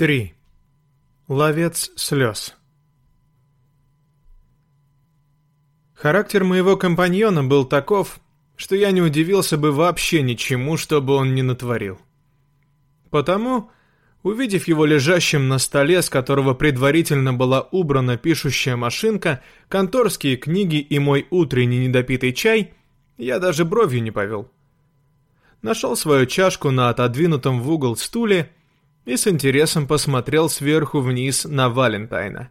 3. Ловец слез. Характер моего компаньона был таков, что я не удивился бы вообще ничему, что бы он ни натворил. Потому, увидев его лежащим на столе, с которого предварительно была убрана пишущая машинка, конторские книги и мой утренний недопитый чай, я даже бровью не повел. Нашел свою чашку на отодвинутом в угол стуле и с интересом посмотрел сверху вниз на Валентайна.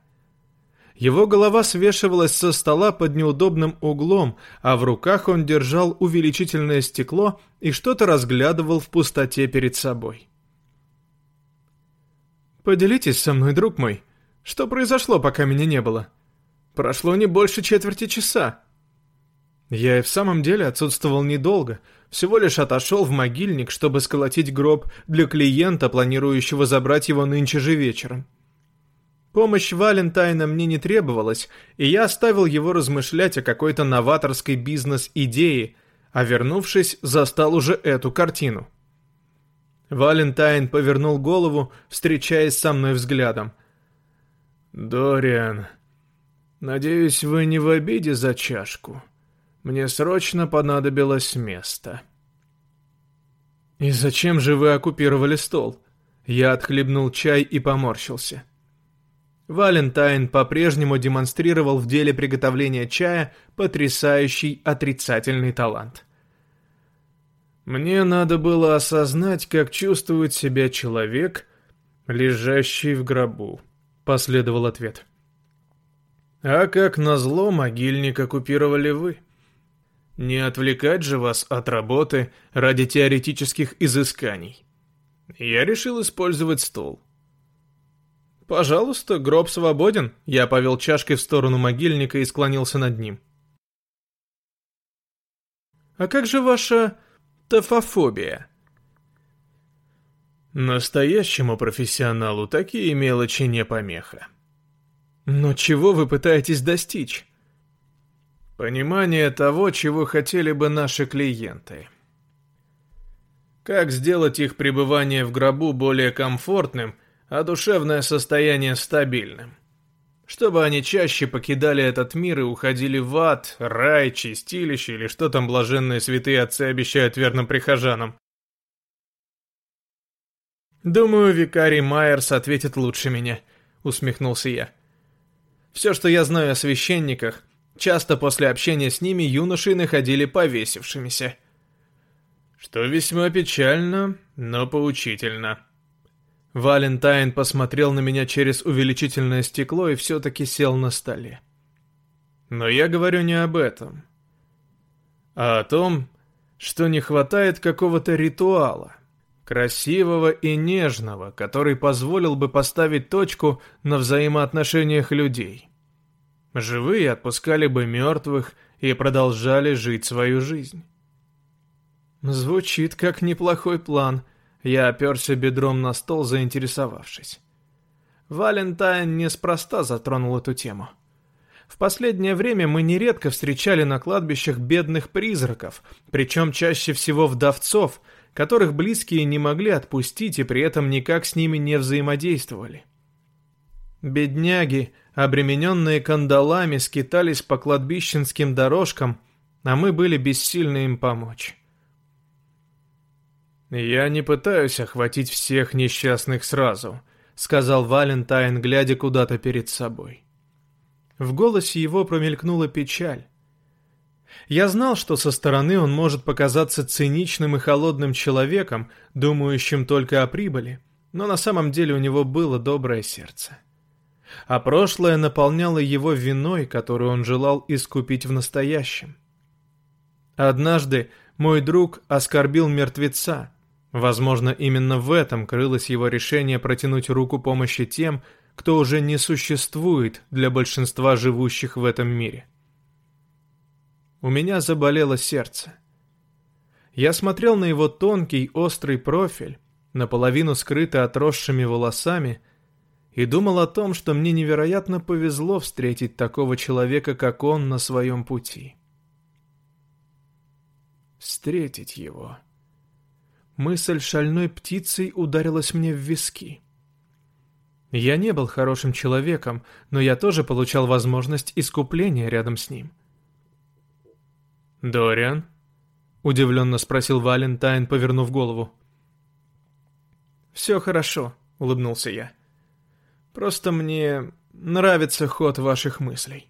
Его голова свешивалась со стола под неудобным углом, а в руках он держал увеличительное стекло и что-то разглядывал в пустоте перед собой. «Поделитесь со мной, друг мой, что произошло, пока меня не было? Прошло не больше четверти часа». Я и в самом деле отсутствовал недолго, всего лишь отошел в могильник, чтобы сколотить гроб для клиента, планирующего забрать его нынче же вечером. Помощь Валентайна мне не требовалась, и я оставил его размышлять о какой-то новаторской бизнес-идее, а вернувшись, застал уже эту картину. Валентайн повернул голову, встречаясь со мной взглядом. «Дориан, надеюсь, вы не в обиде за чашку?» Мне срочно понадобилось место. «И зачем же вы оккупировали стол?» Я отхлебнул чай и поморщился. Валентайн по-прежнему демонстрировал в деле приготовления чая потрясающий отрицательный талант. Мне надо было осознать, как чувствует себя человек, лежащий в гробу, последовал ответ. А как назло, могильник оккупировали вы. Не отвлекать же вас от работы ради теоретических изысканий. Я решил использовать стол. «Пожалуйста, гроб свободен», — я повел чашкой в сторону могильника и склонился над ним. «А как же ваша тофофобия?» Настоящему профессионалу такие мелочи не помеха. Но чего вы пытаетесь достичь? Понимание того, чего хотели бы наши клиенты. Как сделать их пребывание в гробу более комфортным, а душевное состояние стабильным. Чтобы они чаще покидали этот мир и уходили в ад, рай, чистилище или что там блаженные святые отцы обещают верным прихожанам. «Думаю, викарий Майерс ответит лучше меня», — усмехнулся я. «Все, что я знаю о священниках, Часто после общения с ними юноши находили повесившимися. Что весьма печально, но поучительно. Валентайн посмотрел на меня через увеличительное стекло и все-таки сел на столе. Но я говорю не об этом, а о том, что не хватает какого-то ритуала, красивого и нежного, который позволил бы поставить точку на взаимоотношениях людей. Живые отпускали бы мертвых и продолжали жить свою жизнь. Звучит как неплохой план. Я оперся бедром на стол, заинтересовавшись. Валентайн неспроста затронул эту тему. В последнее время мы нередко встречали на кладбищах бедных призраков, причем чаще всего вдовцов, которых близкие не могли отпустить и при этом никак с ними не взаимодействовали. Бедняги, обремененные кандалами, скитались по кладбищенским дорожкам, а мы были бессильны им помочь. «Я не пытаюсь охватить всех несчастных сразу», — сказал Валентайн, глядя куда-то перед собой. В голосе его промелькнула печаль. Я знал, что со стороны он может показаться циничным и холодным человеком, думающим только о прибыли, но на самом деле у него было доброе сердце а прошлое наполняло его виной, которую он желал искупить в настоящем. Однажды мой друг оскорбил мертвеца. Возможно, именно в этом крылось его решение протянуть руку помощи тем, кто уже не существует для большинства живущих в этом мире. У меня заболело сердце. Я смотрел на его тонкий, острый профиль, наполовину скрытый отросшими волосами, и думал о том, что мне невероятно повезло встретить такого человека, как он, на своем пути. Встретить его. Мысль шальной птицей ударилась мне в виски. Я не был хорошим человеком, но я тоже получал возможность искупления рядом с ним. «Дориан?» — удивленно спросил Валентайн, повернув голову. «Все хорошо», — улыбнулся я. «Просто мне нравится ход ваших мыслей».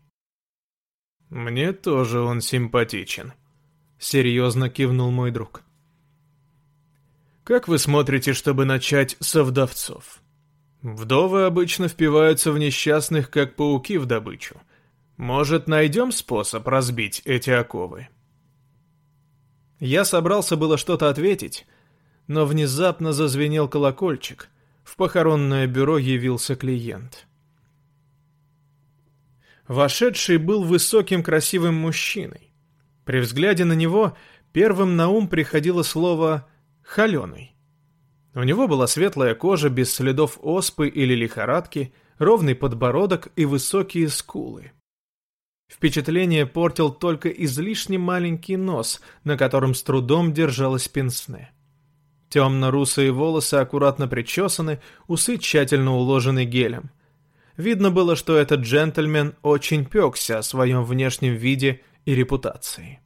«Мне тоже он симпатичен», — серьезно кивнул мой друг. «Как вы смотрите, чтобы начать со вдовцов?» Вдовы обычно впиваются в несчастных, как пауки в добычу. Может, найдем способ разбить эти оковы?» Я собрался было что-то ответить, но внезапно зазвенел колокольчик. В похоронное бюро явился клиент. Вошедший был высоким красивым мужчиной. При взгляде на него первым на ум приходило слово «холеный». У него была светлая кожа без следов оспы или лихорадки, ровный подбородок и высокие скулы. Впечатление портил только излишне маленький нос, на котором с трудом держалась пенсне. Темно-русые волосы аккуратно причесаны, усы тщательно уложены гелем. Видно было, что этот джентльмен очень пекся о своем внешнем виде и репутации.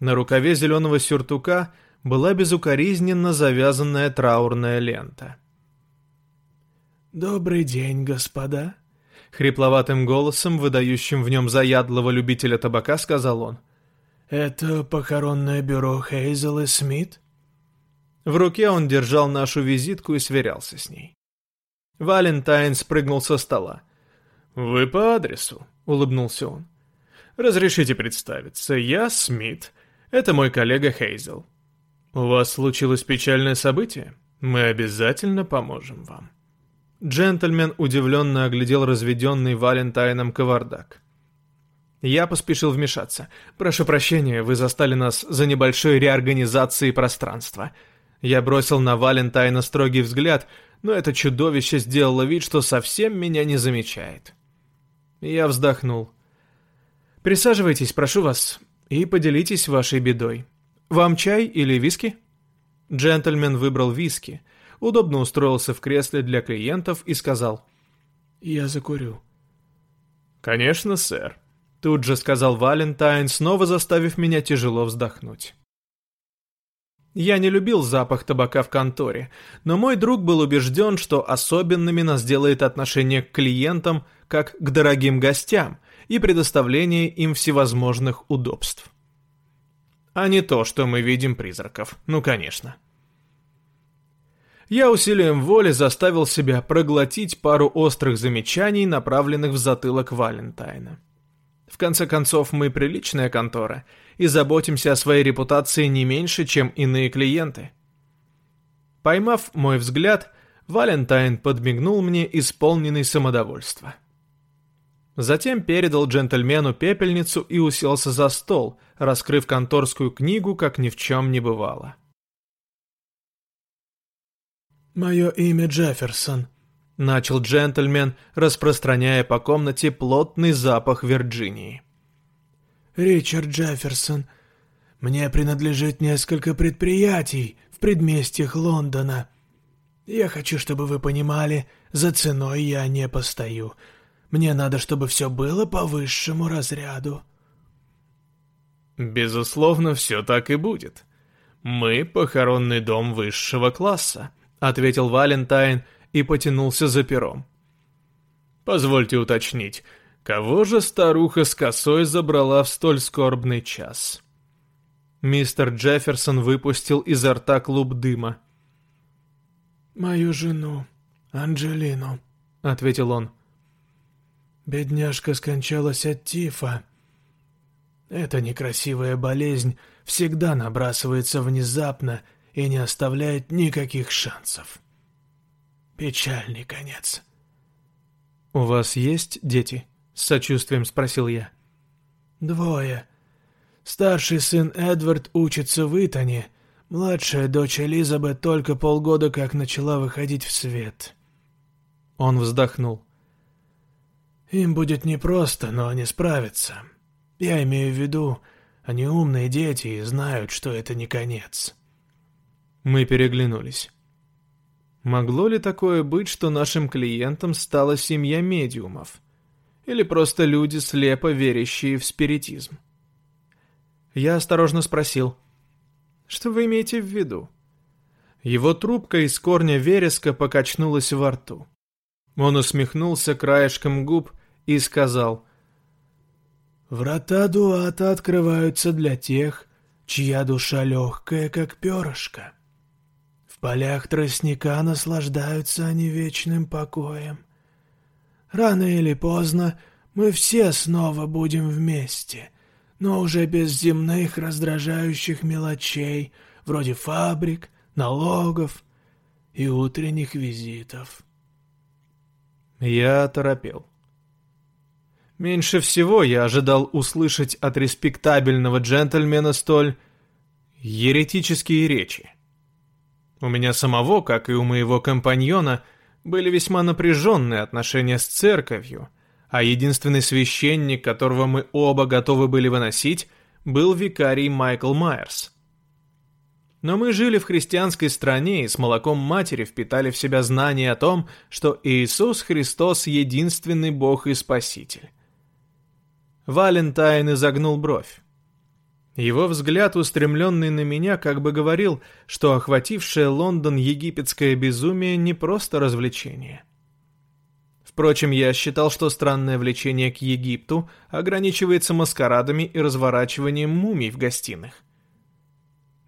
На рукаве зеленого сюртука – была безукоризненно завязанная траурная лента. «Добрый день, господа!» Хрипловатым голосом, выдающим в нем заядлого любителя табака, сказал он. «Это похоронное бюро Хейзел и Смит?» В руке он держал нашу визитку и сверялся с ней. Валентайн спрыгнул со стола. «Вы по адресу», — улыбнулся он. «Разрешите представиться, я Смит. Это мой коллега Хейзел. «У вас случилось печальное событие? Мы обязательно поможем вам». Джентльмен удивленно оглядел разведенный Валентайном кавардак. Я поспешил вмешаться. «Прошу прощения, вы застали нас за небольшой реорганизацией пространства». Я бросил на Валентайна строгий взгляд, но это чудовище сделало вид, что совсем меня не замечает. Я вздохнул. «Присаживайтесь, прошу вас, и поделитесь вашей бедой. «Вам чай или виски?» Джентльмен выбрал виски, удобно устроился в кресле для клиентов и сказал «Я закурю». «Конечно, сэр», — тут же сказал Валентайн, снова заставив меня тяжело вздохнуть. Я не любил запах табака в конторе, но мой друг был убежден, что особенными нас делает отношение к клиентам, как к дорогим гостям, и предоставление им всевозможных удобств а не то, что мы видим призраков. Ну, конечно. Я усилием воли заставил себя проглотить пару острых замечаний, направленных в затылок Валентайна. В конце концов, мы приличная контора и заботимся о своей репутации не меньше, чем иные клиенты. Поймав мой взгляд, Валентайн подмигнул мне, исполненный самодовольства. Затем передал джентльмену пепельницу и уселся за стол, раскрыв конторскую книгу, как ни в чем не бывало. «Мое имя Джефферсон», — начал джентльмен, распространяя по комнате плотный запах Вирджинии. «Ричард Джефферсон. Мне принадлежит несколько предприятий в предместьях Лондона. Я хочу, чтобы вы понимали, за ценой я не постою». Мне надо, чтобы все было по высшему разряду». «Безусловно, все так и будет. Мы похоронный дом высшего класса», — ответил Валентайн и потянулся за пером. «Позвольте уточнить, кого же старуха с косой забрала в столь скорбный час?» Мистер Джефферсон выпустил изо рта клуб дыма. «Мою жену, Анджелину», — ответил он. Бедняжка скончалась от тифа. Эта некрасивая болезнь всегда набрасывается внезапно и не оставляет никаких шансов. Печальный конец. «У вас есть дети?» — с сочувствием спросил я. «Двое. Старший сын Эдвард учится в Итоне, младшая дочь Элизабет только полгода как начала выходить в свет». Он вздохнул. Им будет непросто, но они справятся. Я имею в виду, они умные дети и знают, что это не конец. Мы переглянулись. Могло ли такое быть, что нашим клиентом стала семья медиумов? Или просто люди, слепо верящие в спиритизм? Я осторожно спросил, что вы имеете в виду? Его трубка из корня вереска покачнулась во рту. Он усмехнулся краешком губ и сказал, «Врата Дуата открываются для тех, чья душа легкая, как перышко. В полях тростника наслаждаются они вечным покоем. Рано или поздно мы все снова будем вместе, но уже без земных раздражающих мелочей, вроде фабрик, налогов и утренних визитов. Я торопел. Меньше всего я ожидал услышать от респектабельного джентльмена столь еретические речи. У меня самого, как и у моего компаньона, были весьма напряженные отношения с церковью, а единственный священник, которого мы оба готовы были выносить, был викарий Майкл Майерс. Но мы жили в христианской стране и с молоком матери впитали в себя знание о том, что Иисус Христос — единственный Бог и Спаситель. Валентайн изогнул бровь. Его взгляд, устремленный на меня, как бы говорил, что охватившее Лондон египетское безумие не просто развлечение. Впрочем, я считал, что странное влечение к Египту ограничивается маскарадами и разворачиванием мумий в гостиных.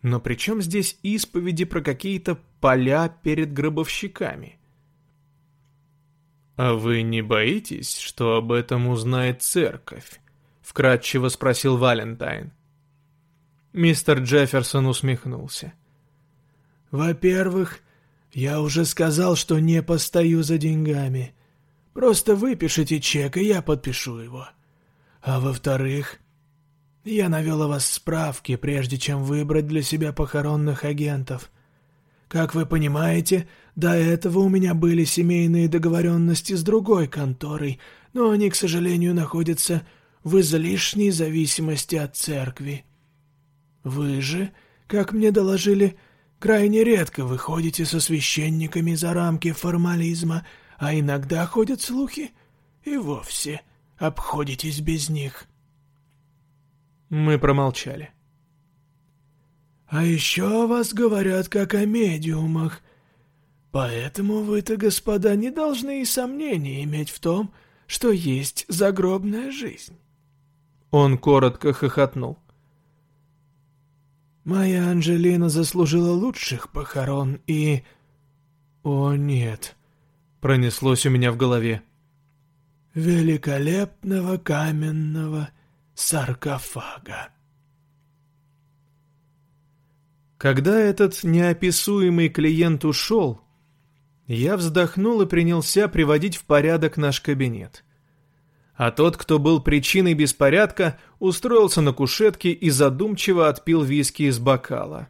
Но при чем здесь исповеди про какие-то поля перед гробовщиками? «А вы не боитесь, что об этом узнает церковь?» — вкратчиво спросил Валентайн. Мистер Джефферсон усмехнулся. «Во-первых, я уже сказал, что не постою за деньгами. Просто выпишите чек, и я подпишу его. А во-вторых, я навел о вас справки, прежде чем выбрать для себя похоронных агентов. Как вы понимаете, до этого у меня были семейные договоренности с другой конторой, но они, к сожалению, находятся в излишней зависимости от церкви. Вы же, как мне доложили, крайне редко выходите со священниками за рамки формализма, а иногда ходят слухи и вовсе обходитесь без них. Мы промолчали. «А еще о вас говорят как о медиумах. Поэтому вы-то, господа, не должны и сомнений иметь в том, что есть загробная жизнь». Он коротко хохотнул. Моя Анжелина заслужила лучших похорон и... О, нет. Пронеслось у меня в голове. Великолепного каменного саркофага. Когда этот неописуемый клиент ушел, я вздохнул и принялся приводить в порядок наш кабинет а тот, кто был причиной беспорядка, устроился на кушетке и задумчиво отпил виски из бокала.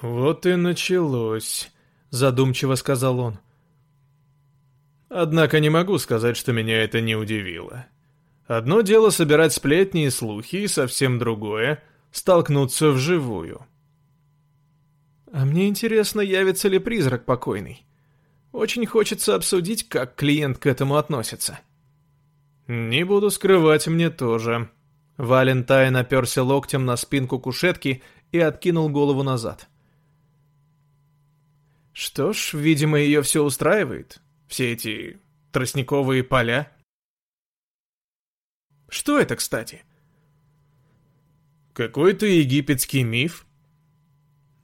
«Вот и началось», — задумчиво сказал он. «Однако не могу сказать, что меня это не удивило. Одно дело собирать сплетни и слухи, и совсем другое — столкнуться вживую». «А мне интересно, явится ли призрак покойный?» Очень хочется обсудить, как клиент к этому относится. Не буду скрывать, мне тоже. Валентайн оперся локтем на спинку кушетки и откинул голову назад. Что ж, видимо, ее все устраивает. Все эти тростниковые поля. Что это, кстати? Какой-то египетский миф.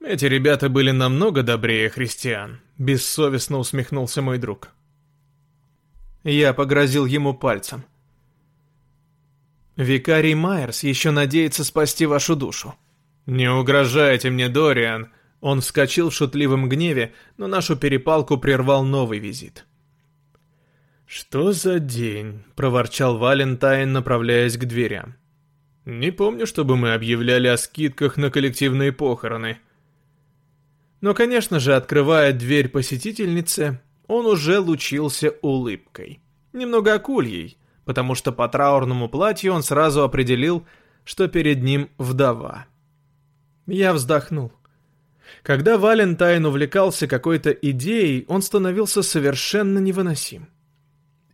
Эти ребята были намного добрее христиан. Бессовестно усмехнулся мой друг. Я погрозил ему пальцем. Викарий Майерс еще надеется спасти вашу душу. Не угрожайте мне, Дориан. Он вскочил в шутливом гневе, но нашу перепалку прервал новый визит. «Что за день?» — проворчал Валентайн, направляясь к дверям. «Не помню, чтобы мы объявляли о скидках на коллективные похороны». Но, конечно же, открывая дверь посетительнице, он уже лучился улыбкой. Немного акульей, потому что по траурному платью он сразу определил, что перед ним вдова. Я вздохнул. Когда Валентайн увлекался какой-то идеей, он становился совершенно невыносим.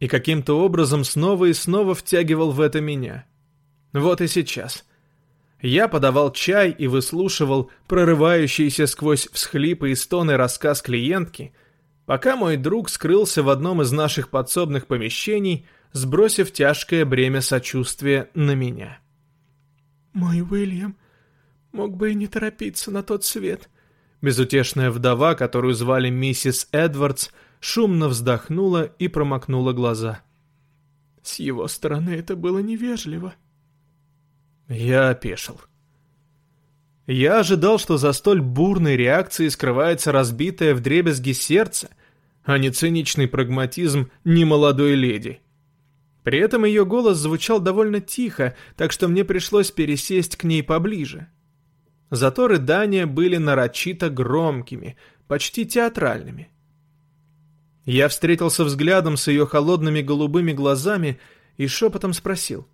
И каким-то образом снова и снова втягивал в это меня. Вот и сейчас. Я подавал чай и выслушивал прорывающийся сквозь всхлипы и стоны рассказ клиентки, пока мой друг скрылся в одном из наших подсобных помещений, сбросив тяжкое бремя сочувствия на меня. «Мой Уильям мог бы и не торопиться на тот свет», Безутешная вдова, которую звали миссис Эдвардс, шумно вздохнула и промокнула глаза. С его стороны это было невежливо. Я опешил. Я ожидал, что за столь бурной реакцией скрывается разбитое вдребезги сердце, а не циничный прагматизм немолодой леди. При этом ее голос звучал довольно тихо, так что мне пришлось пересесть к ней поближе. Зато рыдания были нарочито громкими, почти театральными. Я встретился взглядом с ее холодными голубыми глазами и шепотом спросил.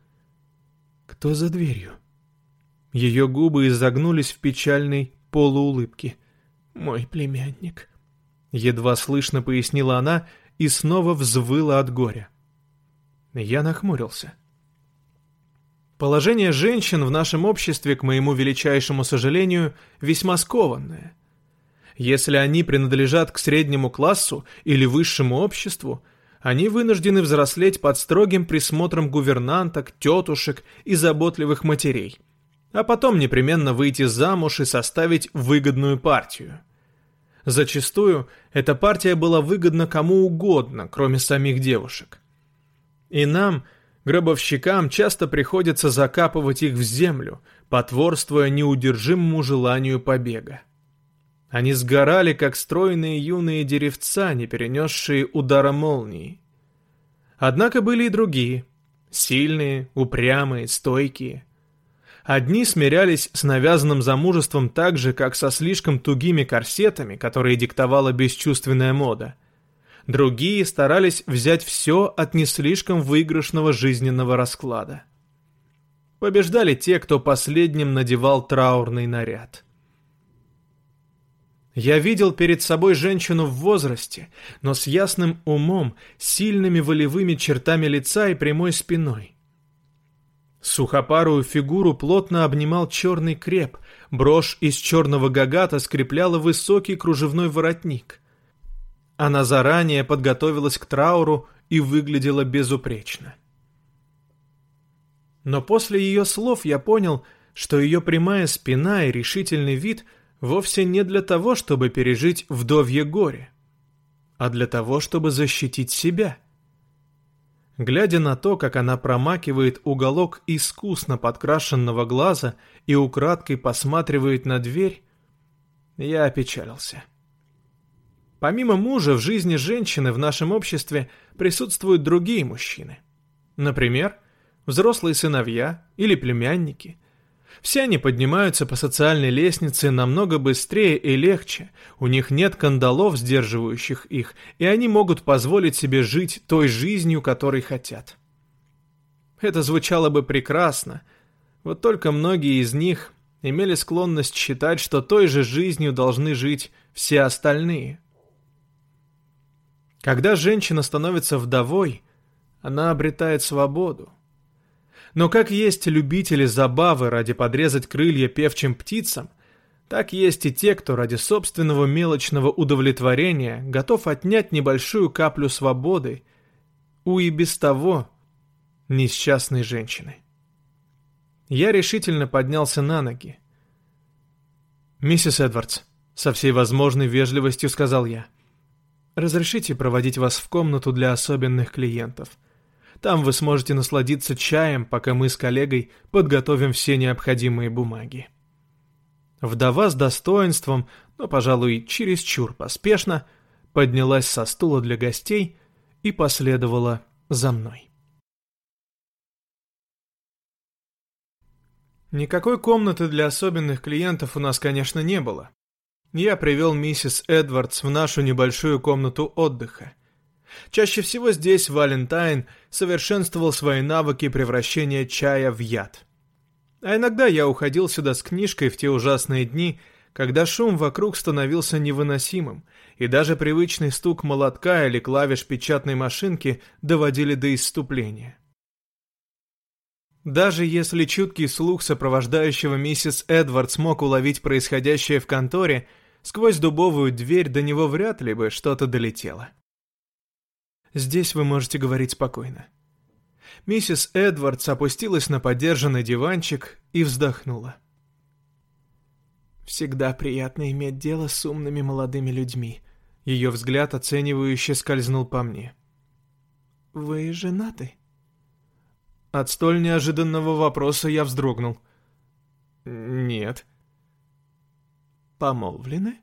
«Кто за дверью?» Ее губы изогнулись в печальной полуулыбке. «Мой племянник», — едва слышно пояснила она и снова взвыла от горя. Я нахмурился. — Положение женщин в нашем обществе, к моему величайшему сожалению, весьма скованное. Если они принадлежат к среднему классу или высшему обществу, они вынуждены взрослеть под строгим присмотром гувернанток, тетушек и заботливых матерей, а потом непременно выйти замуж и составить выгодную партию. Зачастую эта партия была выгодна кому угодно, кроме самих девушек. И нам – Гробовщикам часто приходится закапывать их в землю, потворствуя неудержимому желанию побега. Они сгорали, как стройные юные деревца, не перенесшие удара молнии. Однако были и другие, сильные, упрямые, стойкие. Одни смирялись с навязанным замужеством так же, как со слишком тугими корсетами, которые диктовала бесчувственная мода – другие старались взять все от не слишком выигрышного жизненного расклада. Побеждали те, кто последним надевал траурный наряд. Я видел перед собой женщину в возрасте, но с ясным умом, сильными волевыми чертами лица и прямой спиной. Сухопарую фигуру плотно обнимал черный креп, брошь из черного гагата скрепляла высокий кружевной воротник. Она заранее подготовилась к трауру и выглядела безупречно. Но после ее слов я понял, что ее прямая спина и решительный вид вовсе не для того, чтобы пережить вдовье горе, а для того, чтобы защитить себя. Глядя на то, как она промакивает уголок искусно подкрашенного глаза и украдкой посматривает на дверь, я опечалился. Помимо мужа, в жизни женщины в нашем обществе присутствуют другие мужчины. Например, взрослые сыновья или племянники. Все они поднимаются по социальной лестнице намного быстрее и легче, у них нет кандалов, сдерживающих их, и они могут позволить себе жить той жизнью, которой хотят. Это звучало бы прекрасно, вот только многие из них имели склонность считать, что той же жизнью должны жить все остальные – когда женщина становится вдовой, она обретает свободу. Но как есть любители забавы ради подрезать крылья певчим птицам, так есть и те, кто ради собственного мелочного удовлетворения готов отнять небольшую каплю свободы у и без того несчастной женщины. Я решительно поднялся на ноги. «Миссис Эдвардс», — со всей возможной вежливостью сказал я, — Разрешите проводить вас в комнату для особенных клиентов. Там вы сможете насладиться чаем, пока мы с коллегой подготовим все необходимые бумаги. Вдова с достоинством, но, пожалуй, чересчур поспешно, поднялась со стула для гостей и последовала за мной. Никакой комнаты для особенных клиентов у нас, конечно, не было. Я привел миссис Эдвардс в нашу небольшую комнату отдыха. Чаще всего здесь Валентайн совершенствовал свои навыки превращения чая в яд. А иногда я уходил сюда с книжкой в те ужасные дни, когда шум вокруг становился невыносимым, и даже привычный стук молотка или клавиш печатной машинки доводили до исступления. Даже если чуткий слух сопровождающего миссис Эдвард смог уловить происходящее в конторе, сквозь дубовую дверь до него вряд ли бы что-то долетело. Здесь вы можете говорить спокойно. Миссис Эдвардс опустилась на подержанный диванчик и вздохнула. Всегда приятно иметь дело с умными молодыми людьми. Ее взгляд оценивающе скользнул по мне. «Вы женаты?» От столь неожиданного вопроса я вздрогнул. «Нет». «Помолвлены?»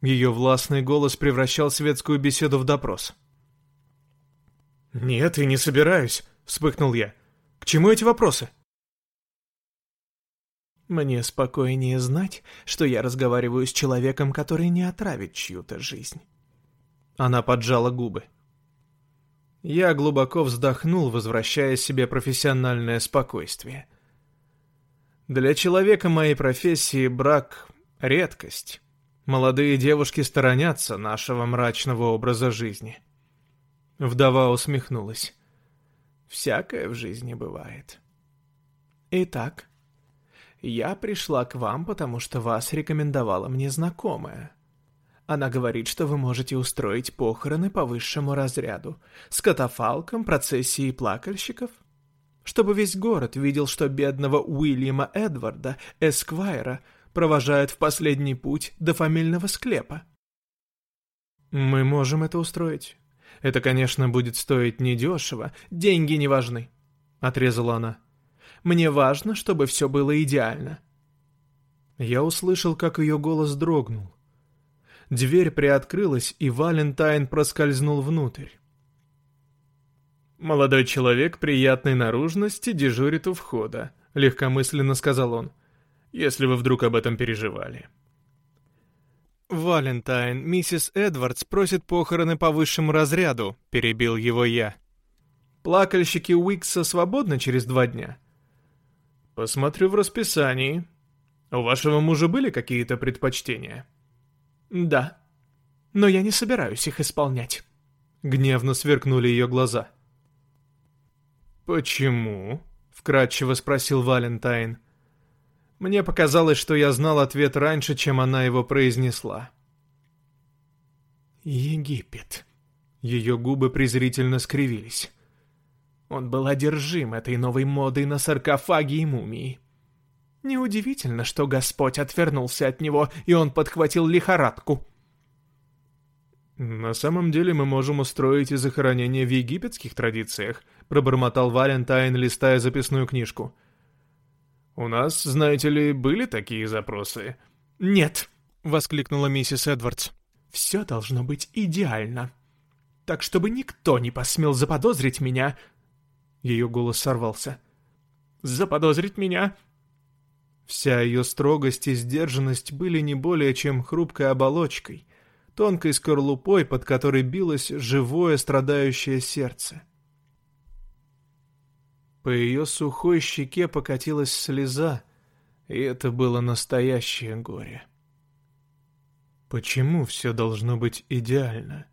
Ее властный голос превращал светскую беседу в допрос. «Нет, и не собираюсь», — вспыхнул я. «К чему эти вопросы?» Мне спокойнее знать, что я разговариваю с человеком, который не отравит чью-то жизнь. Она поджала губы. Я глубоко вздохнул, возвращая себе профессиональное спокойствие. Для человека моей профессии брак — редкость. Молодые девушки сторонятся нашего мрачного образа жизни. Вдова усмехнулась. Всякое в жизни бывает. Итак, я пришла к вам, потому что вас рекомендовала мне знакомая. Она говорит, что вы можете устроить похороны по высшему разряду, с катафалком, процессией плакальщиков, чтобы весь город видел, что бедного Уильяма Эдварда, Эсквайра, провожают в последний путь до фамильного склепа. Мы можем это устроить. Это, конечно, будет стоить недешево, деньги не важны, — отрезала она. Мне важно, чтобы все было идеально». Я услышал, как ее голос дрогнул. Дверь приоткрылась, и Валентайн проскользнул внутрь. «Молодой человек приятной наружности дежурит у входа», — легкомысленно сказал он, — «если вы вдруг об этом переживали». «Валентайн, миссис Эдвардс просит похороны по высшему разряду», — перебил его я. «Плакальщики Уикса свободны через два дня?» «Посмотрю в расписании. У вашего мужа были какие-то предпочтения?» «Да. Но я не собираюсь их исполнять». Гневно сверкнули ее глаза. «Почему?» — вкратчиво спросил Валентайн. Мне показалось, что я знал ответ раньше, чем она его произнесла. «Египет». Ее губы презрительно скривились. Он был одержим этой новой модой на саркофаги и мумии. Неудивительно, что Господь отвернулся от него, и он подхватил лихорадку. «На самом деле мы можем устроить и захоронение в египетских традициях», пробормотал Валентайн, листая записную книжку. «У нас, знаете ли, были такие запросы?» «Нет», — воскликнула миссис Эдвардс. «Все должно быть идеально. Так, чтобы никто не посмел заподозрить меня ее голос сорвался. «Заподозрить меня?» Вся ее строгость и сдержанность были не более чем хрупкой оболочкой, тонкой скорлупой, под которой билось живое страдающее сердце. По ее сухой щеке покатилась слеза, и это было настоящее горе. Почему все должно быть идеально?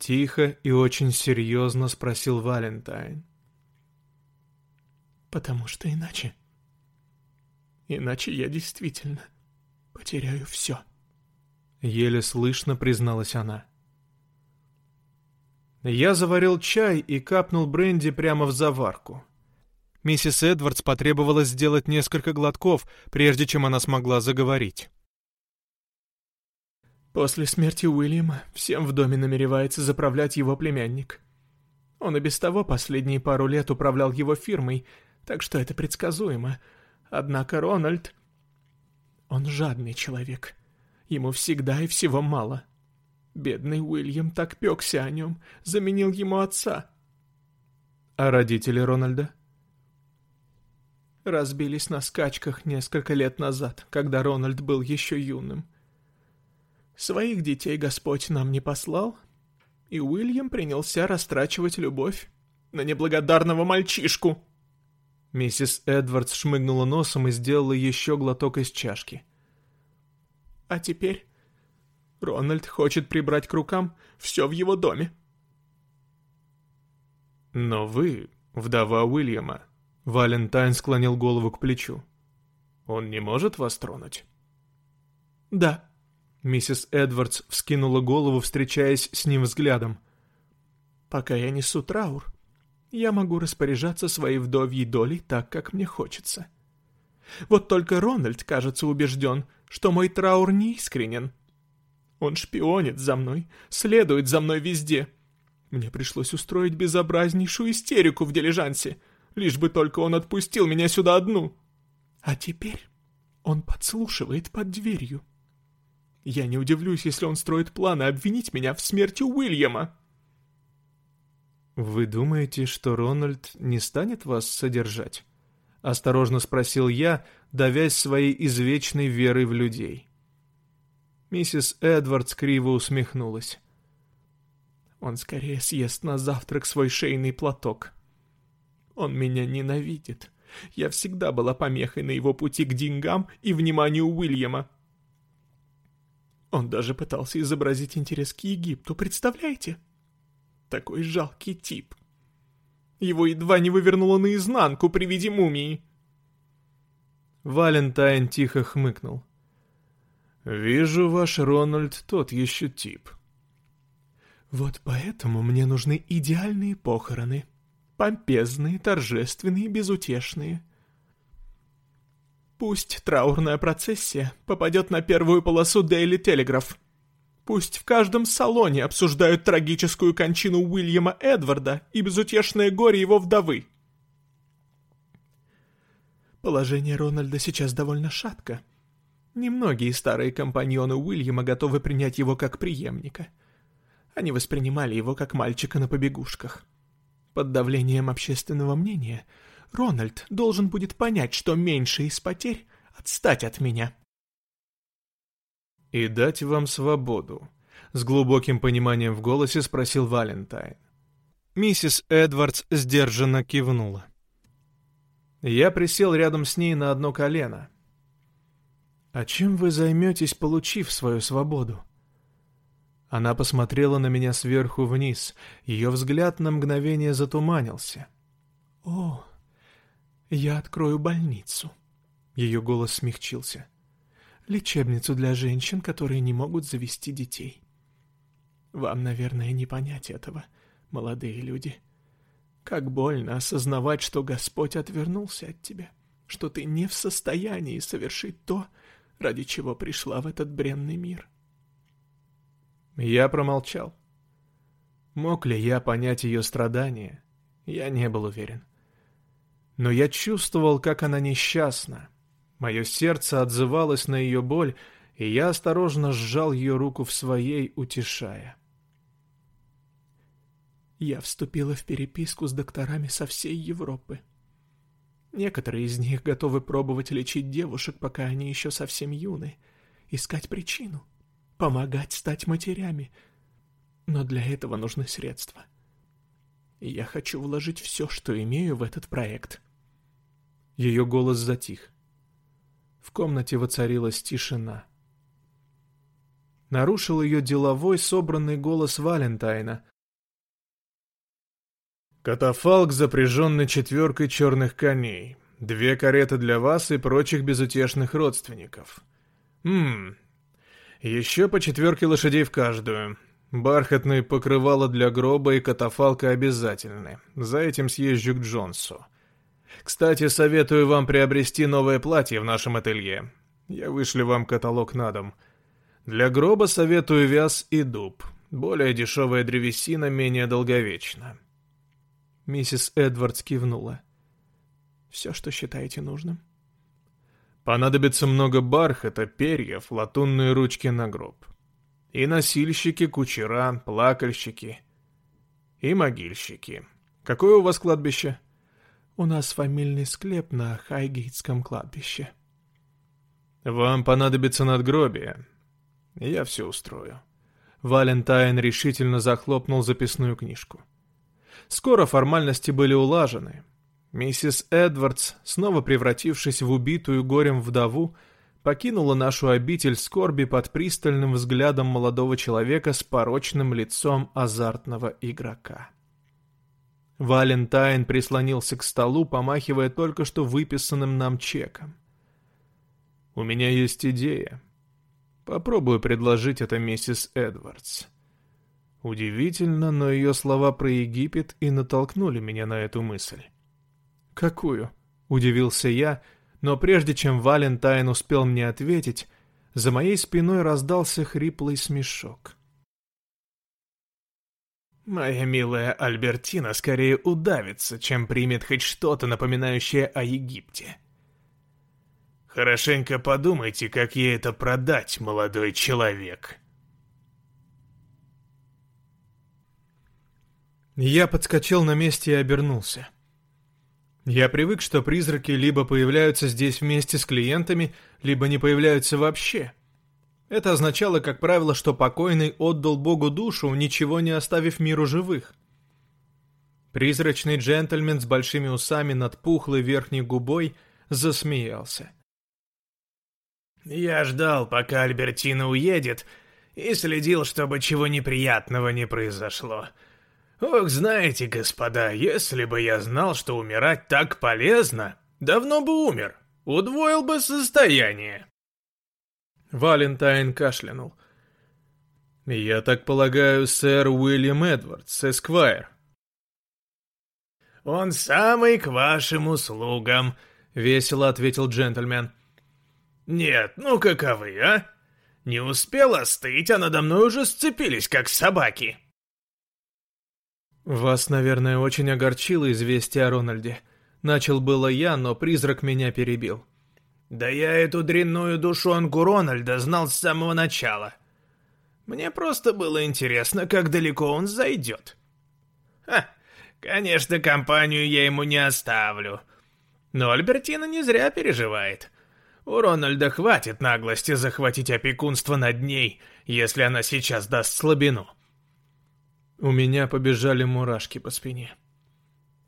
Тихо и очень серьезно спросил Валентайн. Потому что иначе... Иначе я действительно потеряю все. Еле слышно призналась она. Я заварил чай и капнул бренди прямо в заварку. Миссис Эдвардс потребовалось сделать несколько глотков, прежде чем она смогла заговорить. После смерти Уильяма всем в доме намеревается заправлять его племянник. Он и без того последние пару лет управлял его фирмой, так что это предсказуемо. Однако Рональд... Он жадный человек. Ему всегда и всего мало. Бедный Уильям так пекся о нем, заменил ему отца. А родители Рональда? Разбились на скачках несколько лет назад, когда Рональд был еще юным. Своих детей Господь нам не послал, и Уильям принялся растрачивать любовь на неблагодарного мальчишку. Миссис Эдвардс шмыгнула носом и сделала еще глоток из чашки. А теперь Рональд хочет прибрать к рукам все в его доме. Но вы, вдова Уильяма, Валентайн склонил голову к плечу. Он не может вас тронуть? Да. Миссис Эдвардс вскинула голову, встречаясь с ним взглядом. Пока я несу траур, я могу распоряжаться своей вдовьей долей так, как мне хочется. Вот только Рональд, кажется, убежден, что мой траур неискренен. Он шпионит за мной, следует за мной везде. Мне пришлось устроить безобразнейшую истерику в дилижансе, лишь бы только он отпустил меня сюда одну. А теперь он подслушивает под дверью. Я не удивлюсь, если он строит планы обвинить меня в смерти Уильяма. «Вы думаете, что Рональд не станет вас содержать?» — осторожно спросил я, давясь своей извечной верой в людей. Миссис Эдвардс криво усмехнулась. «Он скорее съест на завтрак свой шейный платок. Он меня ненавидит. Я всегда была помехой на его пути к деньгам и вниманию Уильяма. Он даже пытался изобразить интерес к Египту, представляете?» Такой жалкий тип. Его едва не вывернуло наизнанку при виде мумии. Валентайн тихо хмыкнул. «Вижу, ваш Рональд тот еще тип». «Вот поэтому мне нужны идеальные похороны. Помпезные, торжественные, безутешные. Пусть траурная процессия попадет на первую полосу Daily Telegraph. Пусть в каждом салоне обсуждают трагическую кончину Уильяма Эдварда и безутешное горе его вдовы. Положение Рональда сейчас довольно шатко. Немногие старые компаньоны Уильяма готовы принять его как преемника. Они воспринимали его как мальчика на побегушках. Под давлением общественного мнения Рональд должен будет понять, что меньше из потерь — отстать от меня и дать вам свободу?» С глубоким пониманием в голосе спросил Валентайн. Миссис Эдвардс сдержанно кивнула. Я присел рядом с ней на одно колено. «А чем вы займетесь, получив свою свободу?» Она посмотрела на меня сверху вниз, ее взгляд на мгновение затуманился. «О, я открою больницу», — ее голос смягчился лечебницу для женщин, которые не могут завести детей. Вам, наверное, не понять этого, молодые люди. Как больно осознавать, что Господь отвернулся от тебя, что ты не в состоянии совершить то, ради чего пришла в этот бренный мир. Я промолчал. Мог ли я понять ее страдания? Я не был уверен. Но я чувствовал, как она несчастна, Мое сердце отзывалось на ее боль, и я осторожно сжал ее руку в своей, утешая. Я вступила в переписку с докторами со всей Европы. Некоторые из них готовы пробовать лечить девушек, пока они еще совсем юны, искать причину, помогать стать матерями. Но для этого нужны средства. Я хочу вложить все, что имею в этот проект. Ее голос затих. В комнате воцарилась тишина. Нарушил ее деловой, собранный голос Валентайна. «Катафалк, запряженный четверкой черных коней. Две кареты для вас и прочих безутешных родственников. Ммм, еще по четверке лошадей в каждую. Бархатные покрывала для гроба и катафалка обязательны. За этим съезжу к Джонсу. Кстати, советую вам приобрести новое платье в нашем ателье. Я вышлю вам каталог на дом. Для гроба советую вяз и дуб. Более дешевая древесина менее долговечна». Миссис Эдвардс кивнула. «Все, что считаете нужным». Понадобится много бархата, перьев, латунные ручки на гроб. И носильщики, кучера, плакальщики. И могильщики. Какое у вас кладбище? У нас фамильный склеп на Хайгейтском кладбище. Вам понадобится надгробие. Я все устрою. Валентайн решительно захлопнул записную книжку. Скоро формальности были улажены. Миссис Эдвардс, снова превратившись в убитую горем вдову, покинула нашу обитель скорби под пристальным взглядом молодого человека с порочным лицом азартного игрока. Валентайн прислонился к столу, помахивая только что выписанным нам чеком. «У меня есть идея. Попробую предложить это миссис Эдвардс». Удивительно, но ее слова про Египет и натолкнули меня на эту мысль. «Какую?» — удивился я, но прежде чем Валентайн успел мне ответить, за моей спиной раздался хриплый смешок. Моя милая Альбертина скорее удавится, чем примет хоть что-то напоминающее о Египте. Хорошенько подумайте, как ей это продать, молодой человек. Я подскочил на месте и обернулся. Я привык, что призраки либо появляются здесь вместе с клиентами, либо не появляются вообще. Это означало, как правило, что покойный отдал Богу душу, ничего не оставив миру живых. Призрачный джентльмен с большими усами над пухлой верхней губой засмеялся. «Я ждал, пока Альбертина уедет, и следил, чтобы чего неприятного не произошло. Ох, знаете, господа, если бы я знал, что умирать так полезно, давно бы умер, удвоил бы состояние». Валентайн кашлянул. «Я так полагаю, сэр Уильям Эдвардс, эсквайр». «Он самый к вашим услугам», — весело ответил джентльмен. «Нет, ну каковы, а? Не успел остыть, а надо мной уже сцепились, как собаки». «Вас, наверное, очень огорчило известие о Рональде. Начал было я, но призрак меня перебил. Да я эту дрянную душонку Рональда знал с самого начала. Мне просто было интересно, как далеко он зайдет. Ха, конечно, компанию я ему не оставлю. Но Альбертина не зря переживает. У Рональда хватит наглости захватить опекунство над ней, если она сейчас даст слабину. У меня побежали мурашки по спине.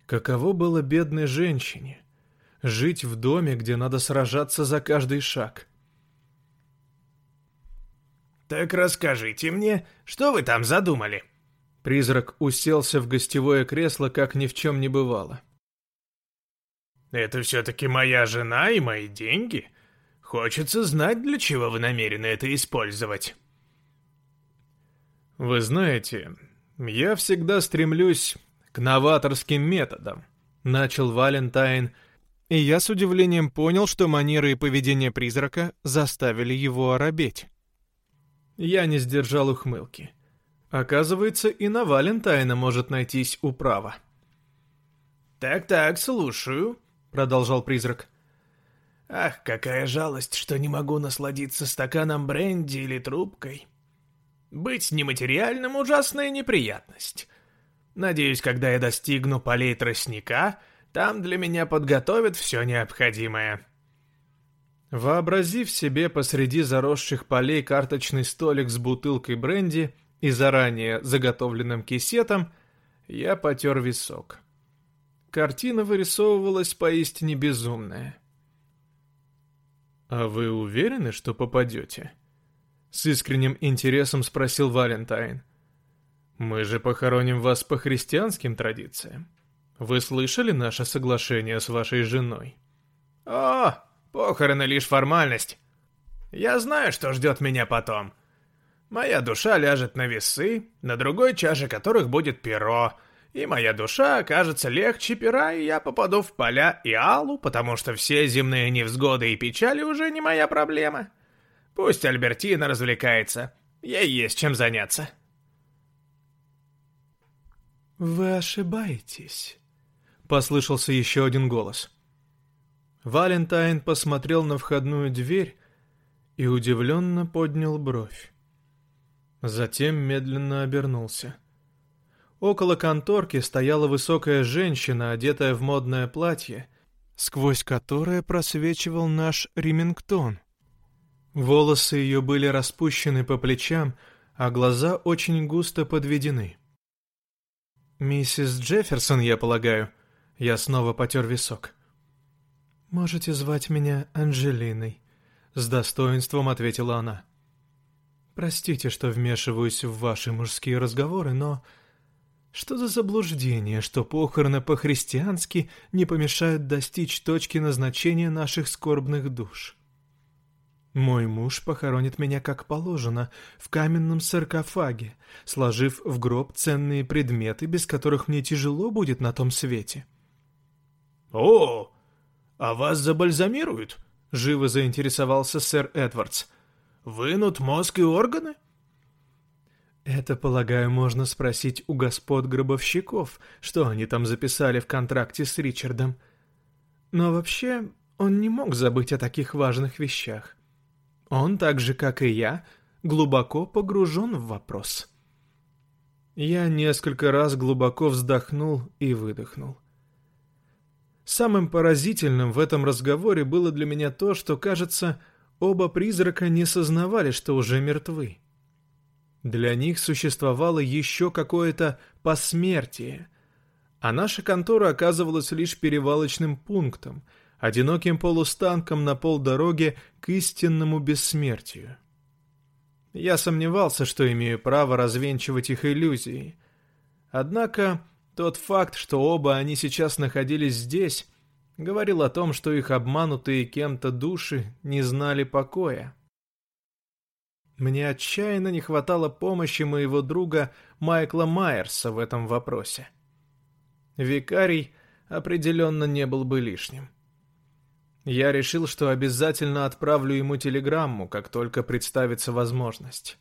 Каково было бедной женщине, жить в доме, где надо сражаться за каждый шаг. «Так расскажите мне, что вы там задумали?» Призрак уселся в гостевое кресло, как ни в чем не бывало. «Это все-таки моя жена и мои деньги. Хочется знать, для чего вы намерены это использовать». «Вы знаете, я всегда стремлюсь к новаторским методам», — начал Валентайн, — и я с удивлением понял, что манеры и поведение призрака заставили его оробеть. Я не сдержал ухмылки. Оказывается, и на Валентайна может найтись управа. «Так-так, слушаю», — продолжал призрак. «Ах, какая жалость, что не могу насладиться стаканом бренди или трубкой. Быть нематериальным — ужасная неприятность. Надеюсь, когда я достигну полей тростника, там для меня подготовят все необходимое». Вообразив себе посреди заросших полей карточный столик с бутылкой бренди и заранее заготовленным кисетом, я потер висок. Картина вырисовывалась поистине безумная. «А вы уверены, что попадете?» С искренним интересом спросил Валентайн. «Мы же похороним вас по христианским традициям». Вы слышали наше соглашение с вашей женой? О, похороны лишь формальность. Я знаю, что ждет меня потом. Моя душа ляжет на весы, на другой чаше которых будет перо, и моя душа окажется легче пера, и я попаду в поля и алу, потому что все земные невзгоды и печали уже не моя проблема. Пусть Альбертина развлекается, ей есть чем заняться. «Вы ошибаетесь», Послышался еще один голос. Валентайн посмотрел на входную дверь и удивленно поднял бровь. Затем медленно обернулся. Около конторки стояла высокая женщина, одетая в модное платье, сквозь которое просвечивал наш ремингтон. Волосы ее были распущены по плечам, а глаза очень густо подведены. «Миссис Джефферсон, я полагаю», я снова потер висок. «Можете звать меня Анжелиной. — с достоинством ответила она. «Простите, что вмешиваюсь в ваши мужские разговоры, но что за заблуждение, что похороны по-христиански не помешают достичь точки назначения наших скорбных душ? Мой муж похоронит меня как положено, в каменном саркофаге, сложив в гроб ценные предметы, без которых мне тяжело будет на том свете. «О, а вас забальзамируют?» — живо заинтересовался сэр Эдвардс. «Вынут мозг и органы?» Это, полагаю, можно спросить у господ гробовщиков, что они там записали в контракте с Ричардом. Но вообще, он не мог забыть о таких важных вещах. Он, так же как и я, глубоко погружен в вопрос. Я несколько раз глубоко вздохнул и выдохнул. Самым поразительным в этом разговоре было для меня то, что, кажется, оба призрака не сознавали, что уже мертвы. Для них существовало еще какое-то посмертие, а наша контора оказывалась лишь перевалочным пунктом, одиноким полустанком на полдороге к истинному бессмертию. Я сомневался, что имею право развенчивать их иллюзии. Однако тот факт, что оба они сейчас находились здесь, говорил о том, что их обманутые кем-то души не знали покоя. Мне отчаянно не хватало помощи моего друга Майкла Майерса в этом вопросе. Викарий определенно не был бы лишним. Я решил, что обязательно отправлю ему телеграмму, как только представится возможность.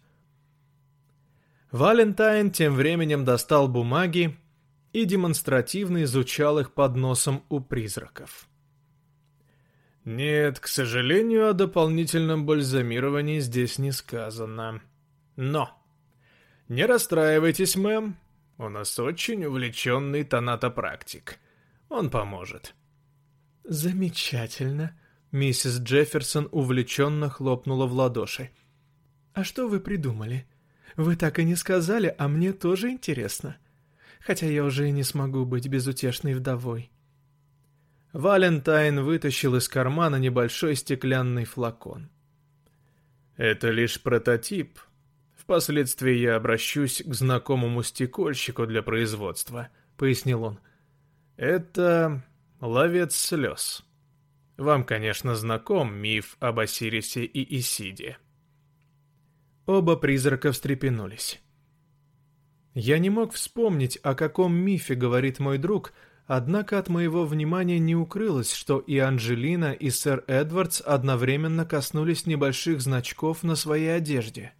Валентайн тем временем достал бумаги и демонстративно изучал их под носом у призраков. Нет, к сожалению, о дополнительном бальзамировании здесь не сказано. Но, не расстраивайтесь, мэм, у нас очень увлеченный тонатопрактик. Он поможет. Замечательно. Миссис Джефферсон увлеченно хлопнула в ладоши. А что вы придумали? Вы так и не сказали, а мне тоже интересно. Хотя я уже не смогу быть безутешной вдовой. Валентайн вытащил из кармана небольшой стеклянный флакон. «Это лишь прототип. Впоследствии я обращусь к знакомому стекольщику для производства», — пояснил он. «Это ловец слез. Вам, конечно, знаком миф об Осирисе и Исиде». Оба призрака встрепенулись. Я не мог вспомнить, о каком мифе говорит мой друг — Однако от моего внимания не укрылось, что и Анджелина, и сэр Эдвардс одновременно коснулись небольших значков на своей одежде.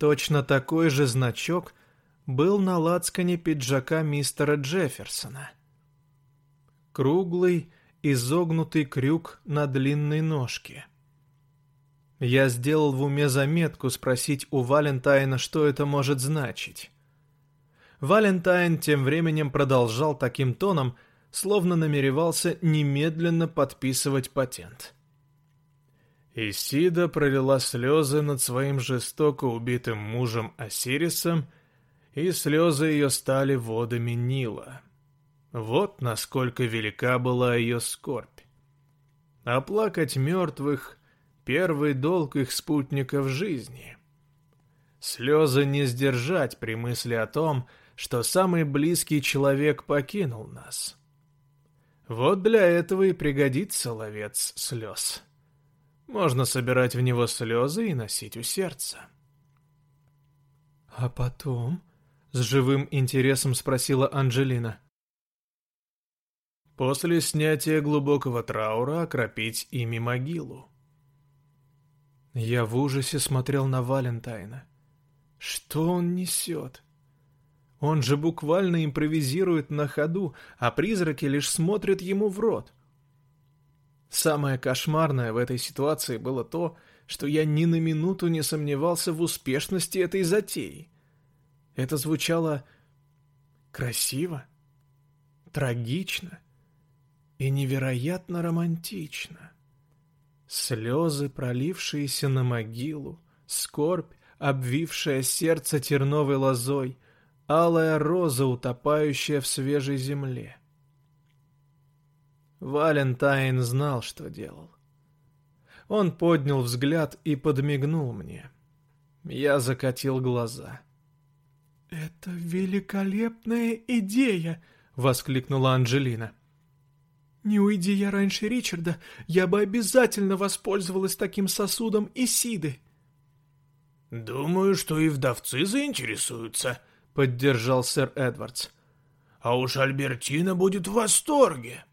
Точно такой же значок был на лацкане пиджака мистера Джефферсона. Круглый, изогнутый крюк на длинной ножке. Я сделал в уме заметку спросить у Валентайна, что это может значить. Валентайн тем временем продолжал таким тоном, словно намеревался немедленно подписывать патент. Исида пролила слезы над своим жестоко убитым мужем Осирисом, и слезы ее стали водами Нила. Вот насколько велика была ее скорбь. Оплакать мертвых — первый долг их спутников жизни. Слезы не сдержать при мысли о том, что самый близкий человек покинул нас. Вот для этого и пригодится ловец слез. Можно собирать в него слезы и носить у сердца. «А потом?» — с живым интересом спросила Анджелина. «После снятия глубокого траура окропить ими могилу». Я в ужасе смотрел на Валентайна. Что он несет? Он же буквально импровизирует на ходу, а призраки лишь смотрят ему в рот. Самое кошмарное в этой ситуации было то, что я ни на минуту не сомневался в успешности этой затеи. Это звучало красиво, трагично и невероятно романтично. Слезы, пролившиеся на могилу, скорбь, обвившая сердце терновой лозой, алая роза, утопающая в свежей земле. Валентайн знал, что делал. он поднял взгляд и подмигнул мне. Я закатил глаза. «Это великолепная идея!» — воскликнула Анжелина. «Не уйди я раньше Ричарда, я бы обязательно воспользовалась таким сосудом Исиды». «Думаю, что и вдовцы заинтересуются», — поддержал сэр Эдвардс. «А уж Альбертина будет в восторге.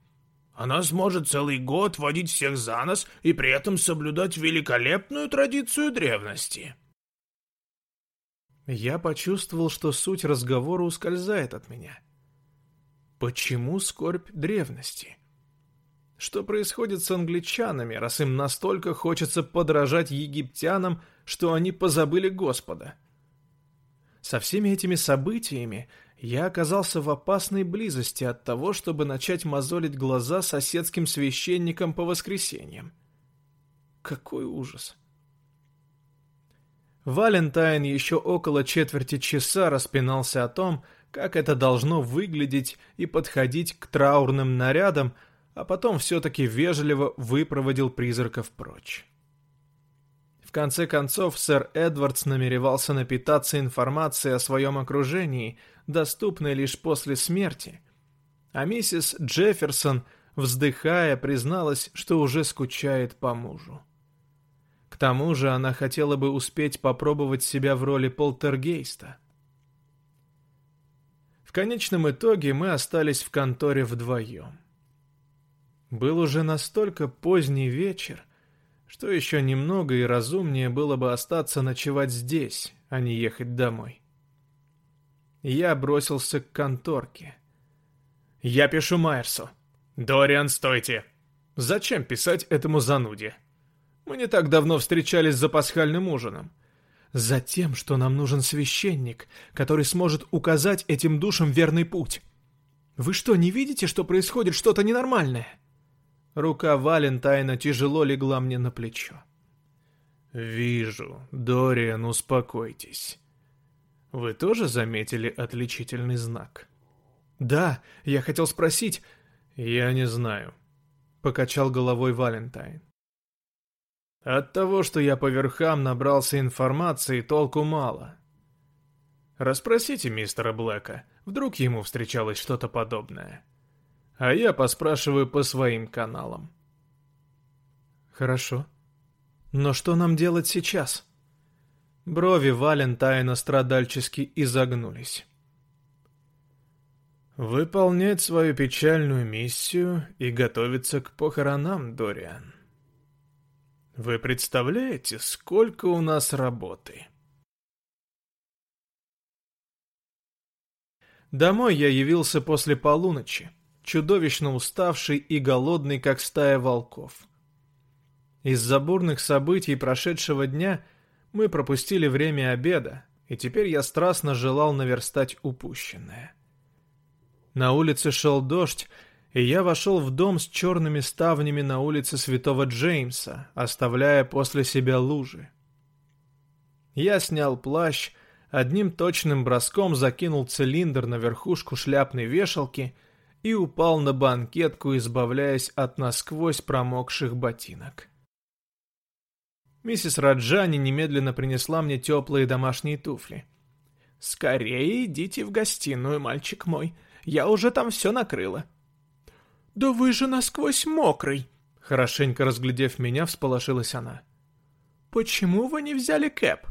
Она сможет целый год водить всех за нос и при этом соблюдать великолепную традицию древности». Я почувствовал, что суть разговора ускользает от меня. Почему скорбь древности? Что происходит с англичанами, раз им настолько хочется подражать египтянам, что они позабыли Господа? Со всеми этими событиями я оказался в опасной близости от того, чтобы начать мозолить глаза соседским священникам по воскресеньям. Какой ужас! Валентайн еще около четверти часа распинался о том, как это должно выглядеть и подходить к траурным нарядам, а потом все-таки вежливо выпроводил призраков прочь. В конце концов, сэр Эдвардс намеревался напитаться информацией о своем окружении, доступной лишь после смерти, а миссис Джефферсон, вздыхая, призналась, что уже скучает по мужу. К тому же она хотела бы успеть попробовать себя в роли полтергейста. В конечном итоге мы остались в конторе вдвоем. Был уже настолько поздний вечер, что еще немного и разумнее было бы остаться ночевать здесь, а не ехать домой. Я бросился к конторке. «Я пишу Майерсу». «Дориан, стойте!» «Зачем писать этому зануде?» «Мы не так давно встречались за пасхальным ужином». «Затем, что нам нужен священник, который сможет указать этим душам верный путь. Вы что, не видите, что происходит что-то ненормальное?» Рука Валентайна тяжело легла мне на плечо. «Вижу. Дориан, успокойтесь. Вы тоже заметили отличительный знак?» «Да, я хотел спросить...» «Я не знаю», — покачал головой Валентайн. «От того, что я по верхам набрался информации, толку мало. Расспросите мистера Блэка, вдруг ему встречалось что-то подобное» а я поспрашиваю по своим каналам. Хорошо. Но что нам делать сейчас? Брови Валентайна страдальчески изогнулись. Выполнять свою печальную миссию и готовиться к похоронам, Дориан. Вы представляете, сколько у нас работы? Домой я явился после полуночи чудовищно уставший и голодный, как стая волков. Из-за бурных событий прошедшего дня мы пропустили время обеда, и теперь я страстно желал наверстать упущенное. На улице шел дождь, и я вошел в дом с черными ставнями на улице Святого Джеймса, оставляя после себя лужи. Я снял плащ, одним точным броском закинул цилиндр на верхушку шляпной вешалки — и упал на банкетку, избавляясь от насквозь промокших ботинок. Миссис Раджани немедленно принесла мне теплые домашние туфли. «Скорее идите в гостиную, мальчик мой, я уже там все накрыла». «Да вы же насквозь мокрый!» Хорошенько разглядев меня, всполошилась она. «Почему вы не взяли кэп?»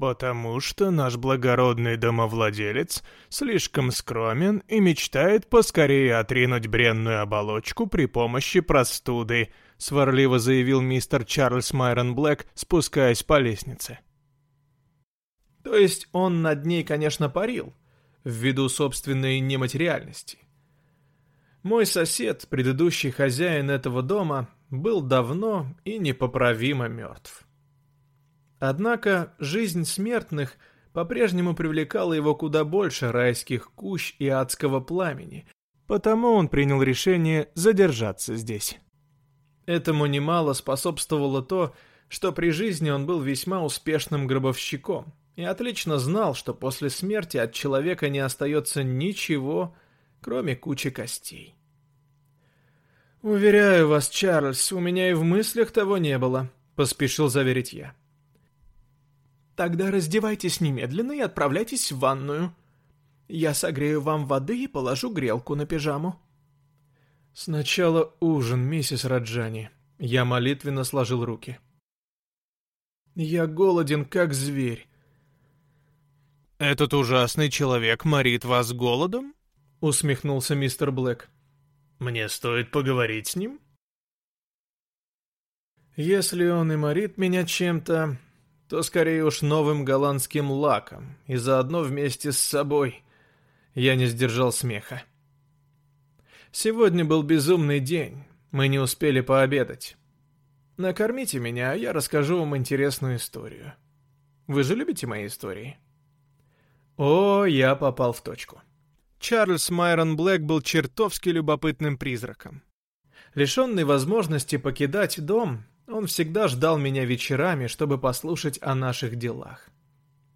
«Потому что наш благородный домовладелец слишком скромен и мечтает поскорее отринуть бренную оболочку при помощи простуды», сварливо заявил мистер Чарльз Майрон Блэк, спускаясь по лестнице. То есть он над ней, конечно, парил, ввиду собственной нематериальности. Мой сосед, предыдущий хозяин этого дома, был давно и непоправимо мертв. Однако жизнь смертных по-прежнему привлекала его куда больше райских кущ и адского пламени, потому он принял решение задержаться здесь. Этому немало способствовало то, что при жизни он был весьма успешным гробовщиком и отлично знал, что после смерти от человека не остается ничего, кроме кучи костей. «Уверяю вас, Чарльз, у меня и в мыслях того не было», — поспешил заверить я. «Тогда раздевайтесь немедленно и отправляйтесь в ванную. Я согрею вам воды и положу грелку на пижаму». «Сначала ужин, миссис Раджани». Я молитвенно сложил руки. «Я голоден, как зверь». «Этот ужасный человек морит вас голодом?» — усмехнулся мистер Блэк. Мне стоит поговорить с ним? Если он и морит меня чем-то, то скорее уж новым голландским лаком, и заодно вместе с собой. Я не сдержал смеха. Сегодня был безумный день, мы не успели пообедать. Накормите меня, а я расскажу вам интересную историю. Вы же любите мои истории? О, я попал в точку. Чарльз Майрон Блэк был чертовски любопытным призраком. Лишенный возможности покидать дом, он всегда ждал меня вечерами, чтобы послушать о наших делах.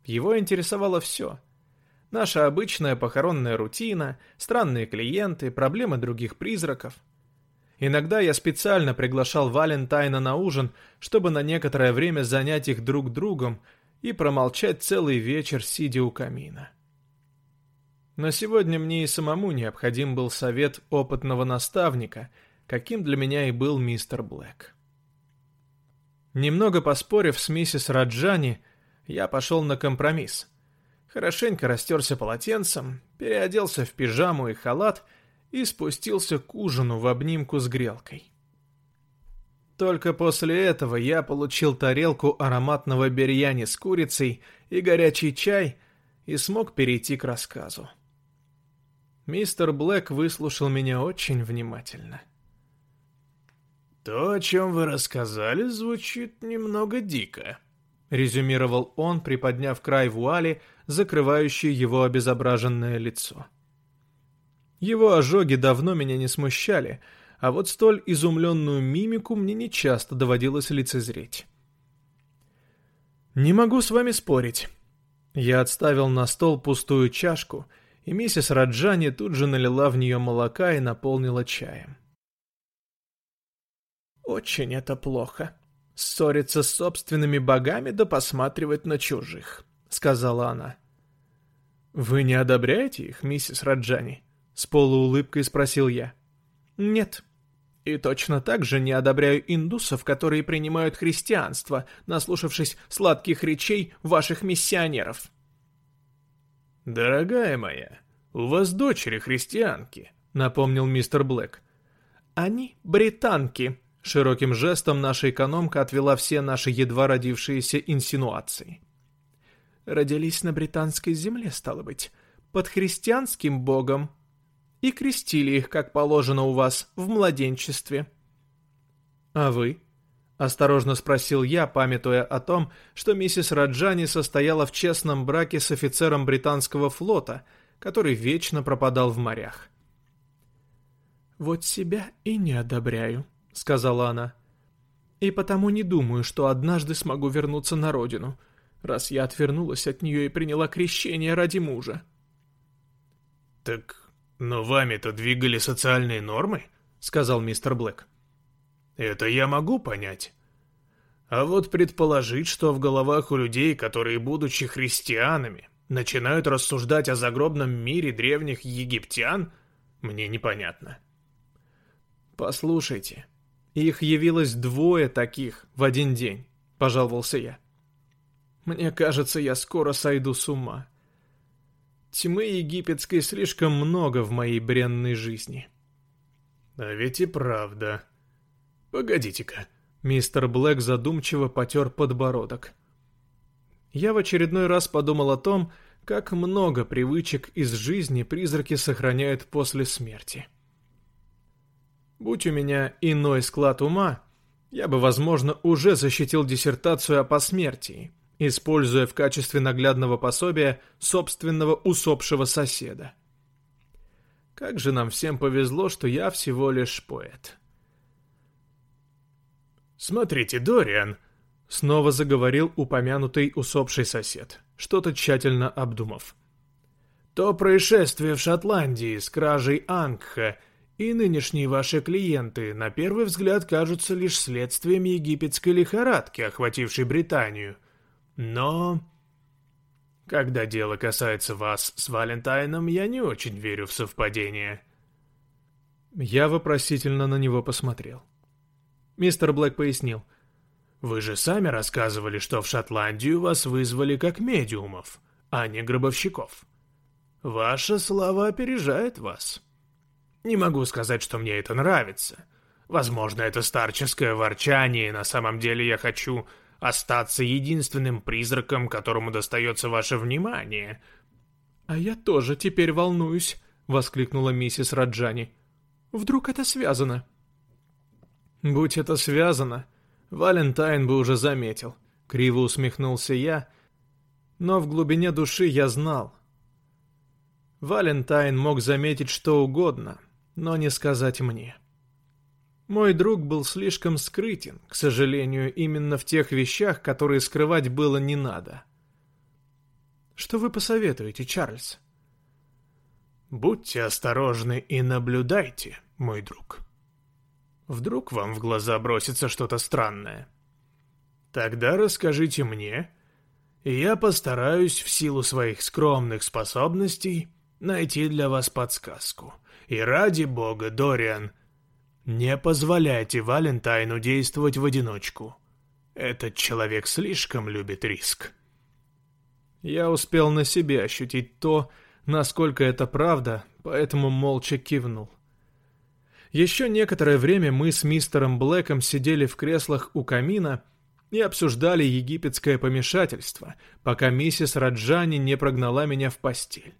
Его интересовало все. Наша обычная похоронная рутина, странные клиенты, проблемы других призраков. Иногда я специально приглашал Валентайна на ужин, чтобы на некоторое время занять их друг другом и промолчать целый вечер, сидя у камина. Но сегодня мне и самому необходим был совет опытного наставника, каким для меня и был мистер Блэк. Немного поспорив с миссис Раджани, я пошел на компромисс. Хорошенько растерся полотенцем, переоделся в пижаму и халат и спустился к ужину в обнимку с грелкой. Только после этого я получил тарелку ароматного бирьяни с курицей и горячий чай и смог перейти к рассказу. Мистер Блэк выслушал меня очень внимательно. «То, о чем вы рассказали, звучит немного дико», — резюмировал он, приподняв край вуали, закрывающий его обезображенное лицо. Его ожоги давно меня не смущали, а вот столь изумленную мимику мне нечасто доводилось лицезреть. «Не могу с вами спорить». Я отставил на стол пустую чашку — и миссис Раджани тут же налила в нее молока и наполнила чаем. «Очень это плохо. Ссориться с собственными богами да посматривать на чужих», — сказала она. «Вы не одобряете их, миссис Раджани?» — с полуулыбкой спросил я. «Нет. И точно так же не одобряю индусов, которые принимают христианство, наслушавшись сладких речей ваших миссионеров». «Дорогая моя, у вас дочери христианки», — напомнил мистер Блэк. «Они британки», — широким жестом наша экономка отвела все наши едва родившиеся инсинуации. «Родились на британской земле, стало быть, под христианским богом, и крестили их, как положено у вас, в младенчестве». «А вы?» — осторожно спросил я, памятуя о том, что миссис Раджани состояла в честном браке с офицером британского флота, который вечно пропадал в морях. «Вот себя и не одобряю», — сказала она. «И потому не думаю, что однажды смогу вернуться на родину, раз я отвернулась от нее и приняла крещение ради мужа». «Так, но вами-то двигали социальные нормы?» — сказал мистер Блэк. Это я могу понять. А вот предположить, что в головах у людей, которые, будучи христианами, начинают рассуждать о загробном мире древних египтян, мне непонятно. «Послушайте, их явилось двое таких в один день», — пожаловался я. «Мне кажется, я скоро сойду с ума. Тьмы египетской слишком много в моей бренной жизни». «А ведь и правда», «Погодите-ка». Мистер Блэк задумчиво потер подбородок. Я в очередной раз подумал о том, как много привычек из жизни призраки сохраняют после смерти. Будь у меня иной склад ума, я бы, возможно, уже защитил диссертацию о посмертии, используя в качестве наглядного пособия собственного усопшего соседа. Как же нам всем повезло, что я всего лишь поэт. «Смотрите, Дориан!» — снова заговорил упомянутый усопший сосед, что-то тщательно обдумав. «То происшествие в Шотландии с кражей Ангха и нынешние ваши клиенты на первый взгляд кажутся лишь следствием египетской лихорадки, охватившей Британию. Но... Когда дело касается вас с Валентайном, я не очень верю в совпадение. Я вопросительно на него посмотрел. Мистер Блэк пояснил. «Вы же сами рассказывали, что в Шотландию вас вызвали как медиумов, а не гробовщиков. Ваша слава опережает вас. Не могу сказать, что мне это нравится. Возможно, это старческое ворчание, и на самом деле я хочу остаться единственным призраком, которому достается ваше внимание». «А я тоже теперь волнуюсь», — воскликнула миссис Раджани. Вдруг это связано?» «Будь это связано, Валентайн бы уже заметил», — криво усмехнулся я, но в глубине души я знал. Валентайн мог заметить что угодно, но не сказать мне. Мой друг был слишком скрытен, к сожалению, именно в тех вещах, которые скрывать было не надо. «Что вы посоветуете, Чарльз?» «Будьте осторожны и наблюдайте», мой друг. Вдруг вам в глаза бросится что-то странное. Тогда расскажите мне, и я постараюсь в силу своих скромных способностей найти для вас подсказку. И ради бога, Дориан, не позволяйте Валентайну действовать в одиночку. Этот человек слишком любит риск. Я успел на себе ощутить то, насколько это правда, поэтому молча кивнул. Еще некоторое время мы с мистером Блэком сидели в креслах у камина и обсуждали египетское помешательство, пока миссис Раджани не прогнала меня в постель.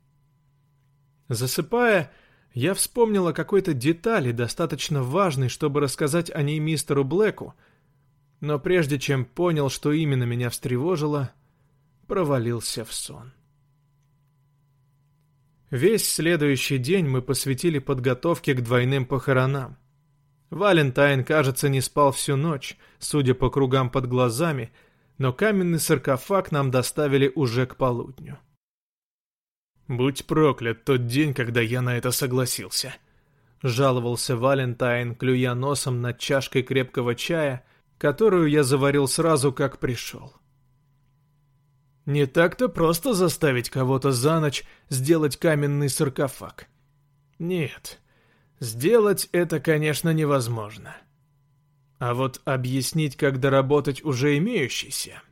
Засыпая, я вспомнила какой-то детали, достаточно важной, чтобы рассказать о ней мистеру Блэку, но прежде чем понял, что именно меня встревожило, провалился в сон. Весь следующий день мы посвятили подготовке к двойным похоронам. Валентайн, кажется, не спал всю ночь, судя по кругам под глазами, но каменный саркофаг нам доставили уже к полудню. «Будь проклят тот день, когда я на это согласился», — жаловался Валентайн, клюя носом над чашкой крепкого чая, которую я заварил сразу, как пришел. Не так-то просто заставить кого-то за ночь сделать каменный саркофаг. Нет, сделать это, конечно, невозможно. А вот объяснить, как доработать уже имеющийся...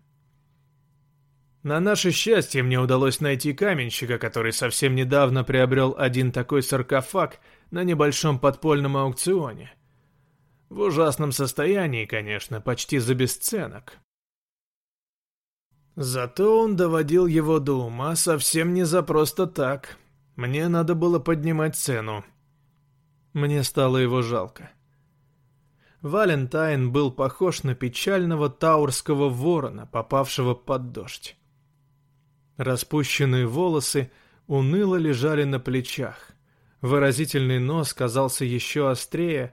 На наше счастье мне удалось найти каменщика, который совсем недавно приобрел один такой саркофаг на небольшом подпольном аукционе. В ужасном состоянии, конечно, почти за бесценок. Зато он доводил его до ума совсем не за просто так. Мне надо было поднимать цену. Мне стало его жалко. Валентайн был похож на печального таурского ворона, попавшего под дождь. Распущенные волосы уныло лежали на плечах. Выразительный нос казался еще острее,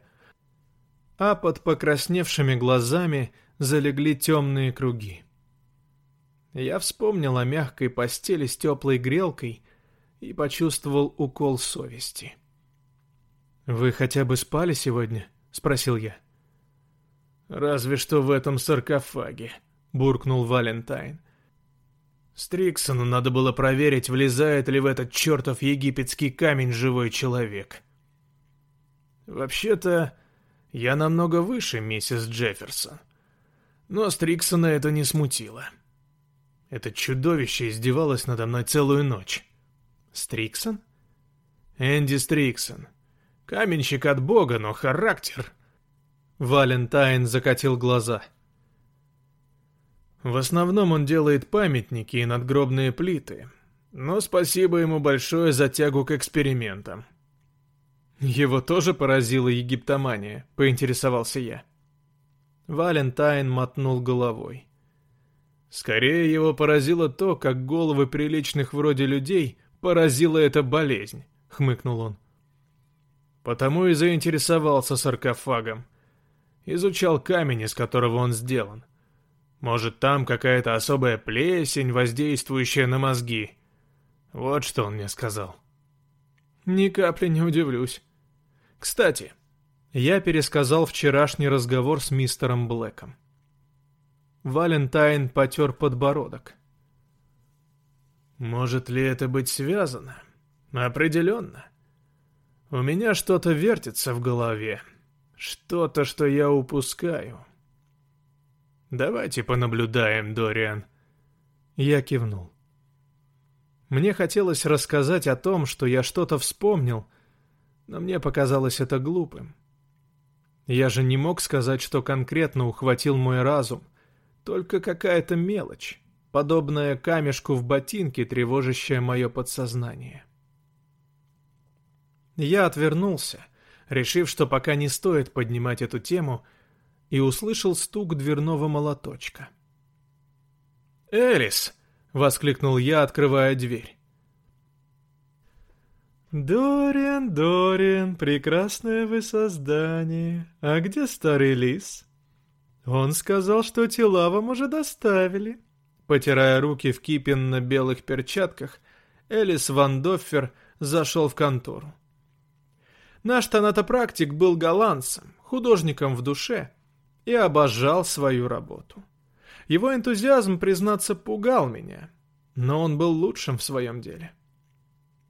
а под покрасневшими глазами залегли темные круги. Я вспомнил о мягкой постели с теплой грелкой и почувствовал укол совести. «Вы хотя бы спали сегодня?» — спросил я. «Разве что в этом саркофаге», — буркнул Валентайн. Стриксону надо было проверить, влезает ли в этот чертов египетский камень живой человек. Вообще-то, я намного выше миссис Джефферсон. Но Стриксона это не смутило. — это чудовище издевалось надо мной целую ночь. Стриксон? Энди Стриксон. Каменщик от бога, но характер... Валентайн закатил глаза. В основном он делает памятники и надгробные плиты, но спасибо ему большое за тягу к экспериментам. Его тоже поразила египтомания, поинтересовался я. Валентайн мотнул головой. Скорее его поразило то, как головы приличных вроде людей поразила эта болезнь, хмыкнул он. Потому и заинтересовался саркофагом. Изучал камень, из которого он сделан. Может, там какая-то особая плесень, воздействующая на мозги. Вот что он мне сказал. Ни капли не удивлюсь. Кстати, я пересказал вчерашний разговор с мистером Блэком. Валентайн потер подбородок. Может ли это быть связано? Определенно. У меня что-то вертится в голове. Что-то, что я упускаю. Давайте понаблюдаем, Дориан. Я кивнул. Мне хотелось рассказать о том, что я что-то вспомнил, но мне показалось это глупым. Я же не мог сказать, что конкретно ухватил мой разум, только какая-то мелочь, подобная камешку в ботинке, тревожащая мое подсознание. Я отвернулся, решив, что пока не стоит поднимать эту тему, и услышал стук дверного молоточка. «Элис!» — воскликнул я, открывая дверь. «Дориан, Дориан, прекрасное вы создание. А где старый лис?» «Он сказал, что тела вам уже доставили». Потирая руки в кипенно-белых перчатках, Элис Ван Доффер зашел в контору. Наш тонатопрактик был голландцем, художником в душе, и обожал свою работу. Его энтузиазм, признаться, пугал меня, но он был лучшим в своем деле.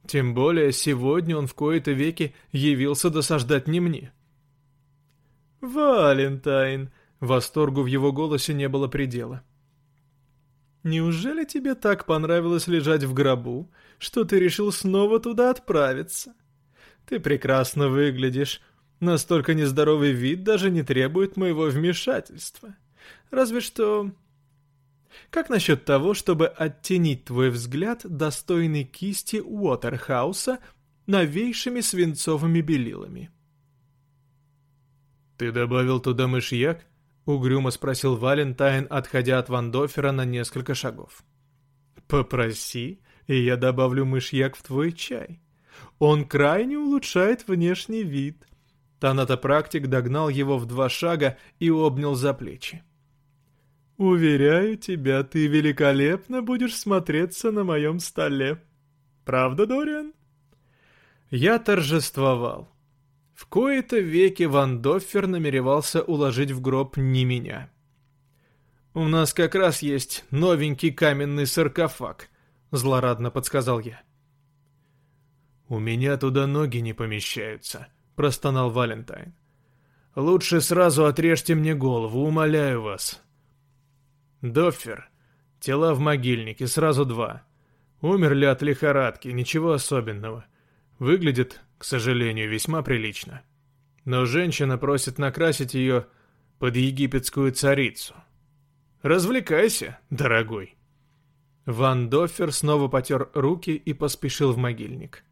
Тем более сегодня он в кои-то веки явился досаждать не мне. «Валентайн!» — восторгу в его голосе не было предела. «Неужели тебе так понравилось лежать в гробу, что ты решил снова туда отправиться? Ты прекрасно выглядишь. Настолько нездоровый вид даже не требует моего вмешательства. Разве что как насчет того, чтобы оттенить твой взгляд достойной кисти Уотерхауса новейшими свинцовыми белилами? «Ты добавил туда мышьяк?» — угрюмо спросил Валентайн, отходя от Вандофера на несколько шагов. «Попроси, и я добавлю мышьяк в твой чай. Он крайне улучшает внешний вид». Танатопрактик догнал его в два шага и обнял за плечи. Уверяю тебя, ты великолепно будешь смотреться на моем столе. Правда, Дориан? Я торжествовал. В кои-то веки Ван Доффер намеревался уложить в гроб не меня. «У нас как раз есть новенький каменный саркофаг», — злорадно подсказал я. «У меня туда ноги не помещаются», — простонал Валентайн. «Лучше сразу отрежьте мне голову, умоляю вас». Доффер. Тела в могильнике, сразу два. Умерли от лихорадки, ничего особенного. Выглядит, к сожалению, весьма прилично. Но женщина просит накрасить ее под египетскую царицу. Развлекайся, дорогой. Ван Доффер снова потер руки и поспешил в могильник.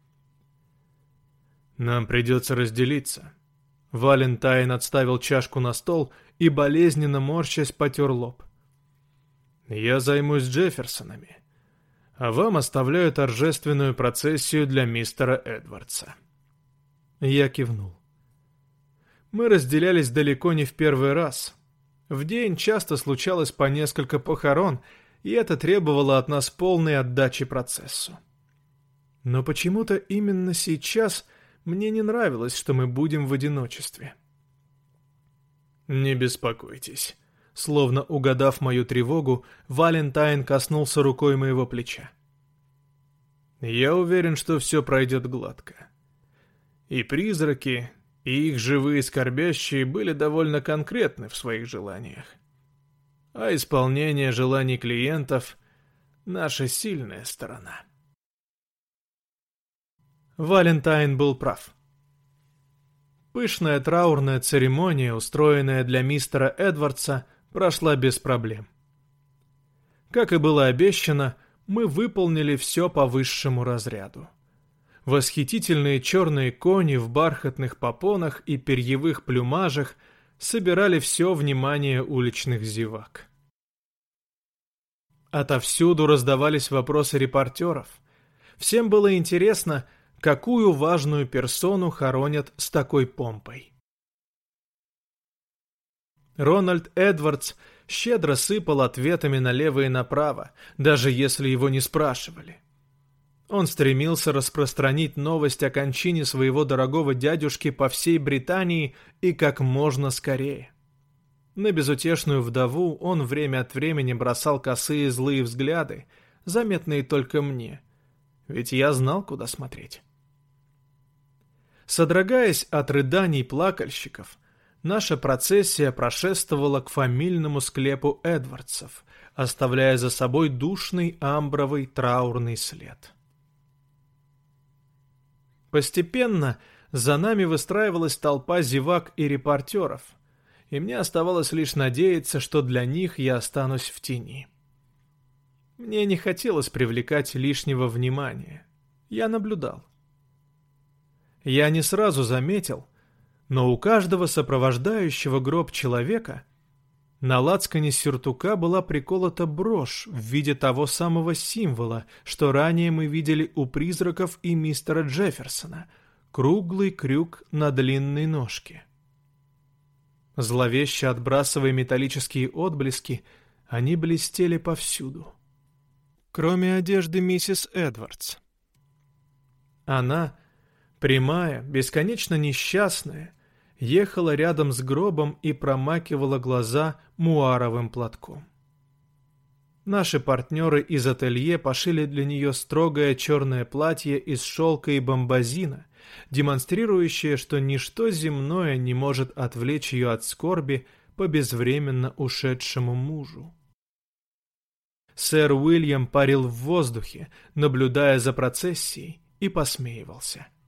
Нам придется разделиться. Валентайн отставил чашку на стол и, болезненно морщась, потер лоб. Я займусь Джефферсонами, а вам оставляю торжественную процессию для мистера Эдвардса». Я кивнул. Мы разделялись далеко не в первый раз. В день часто случалось по несколько похорон, и это требовало от нас полной отдачи процессу. Но почему-то именно сейчас мне не нравилось, что мы будем в одиночестве. «Не беспокойтесь», Словно угадав мою тревогу, Валентайн коснулся рукой моего плеча. «Я уверен, что все пройдет гладко. И призраки, и их живые скорбящие были довольно конкретны в своих желаниях. А исполнение желаний клиентов — наша сильная сторона». Валентайн был прав. Пышная траурная церемония, устроенная для мистера Эдвардса, — прошла без проблем. Как и было обещано, мы выполнили все по высшему разряду. Восхитительные черные кони в бархатных попонах и перьевых плюмажах собирали все внимание уличных зевак. Отовсюду раздавались вопросы репортеров. Всем было интересно, какую важную персону хоронят с такой помпой. Рональд Эдвардс щедро сыпал ответами налево и направо, даже если его не спрашивали. Он стремился распространить новость о кончине своего дорогого дядюшки по всей Британии и как можно скорее. На безутешную вдову он время от времени бросал косые злые взгляды, заметные только мне, ведь я знал, куда смотреть. Содрогаясь от рыданий плакальщиков, наша процессия прошествовала к фамильному склепу Эдвардсов, оставляя за собой душный амбровый траурный след. Постепенно за нами выстраивалась толпа зевак и репортеров, и мне оставалось лишь надеяться, что для них я останусь в тени. Мне не хотелось привлекать лишнего внимания. Я наблюдал. Я не сразу заметил, но у каждого сопровождающего гроб человека на лацкане сюртука была приколота брошь в виде того самого символа, что ранее мы видели у призраков и мистера Джефферсона — круглый крюк на длинной ножке. Зловеще отбрасывая металлические отблески, они блестели повсюду. Кроме одежды миссис Эдвардс. Она, прямая, бесконечно несчастная, ехала рядом с гробом и промакивала глаза муаровым платком. Наши партнеры из ателье пошили для нее строгое черное платье из шелка и бомбазина, демонстрирующее, что ничто земное не может отвлечь ее от скорби по безвременно ушедшему мужу. Сэр Уильям парил в воздухе, наблюдая за процессией, и посмеивался. —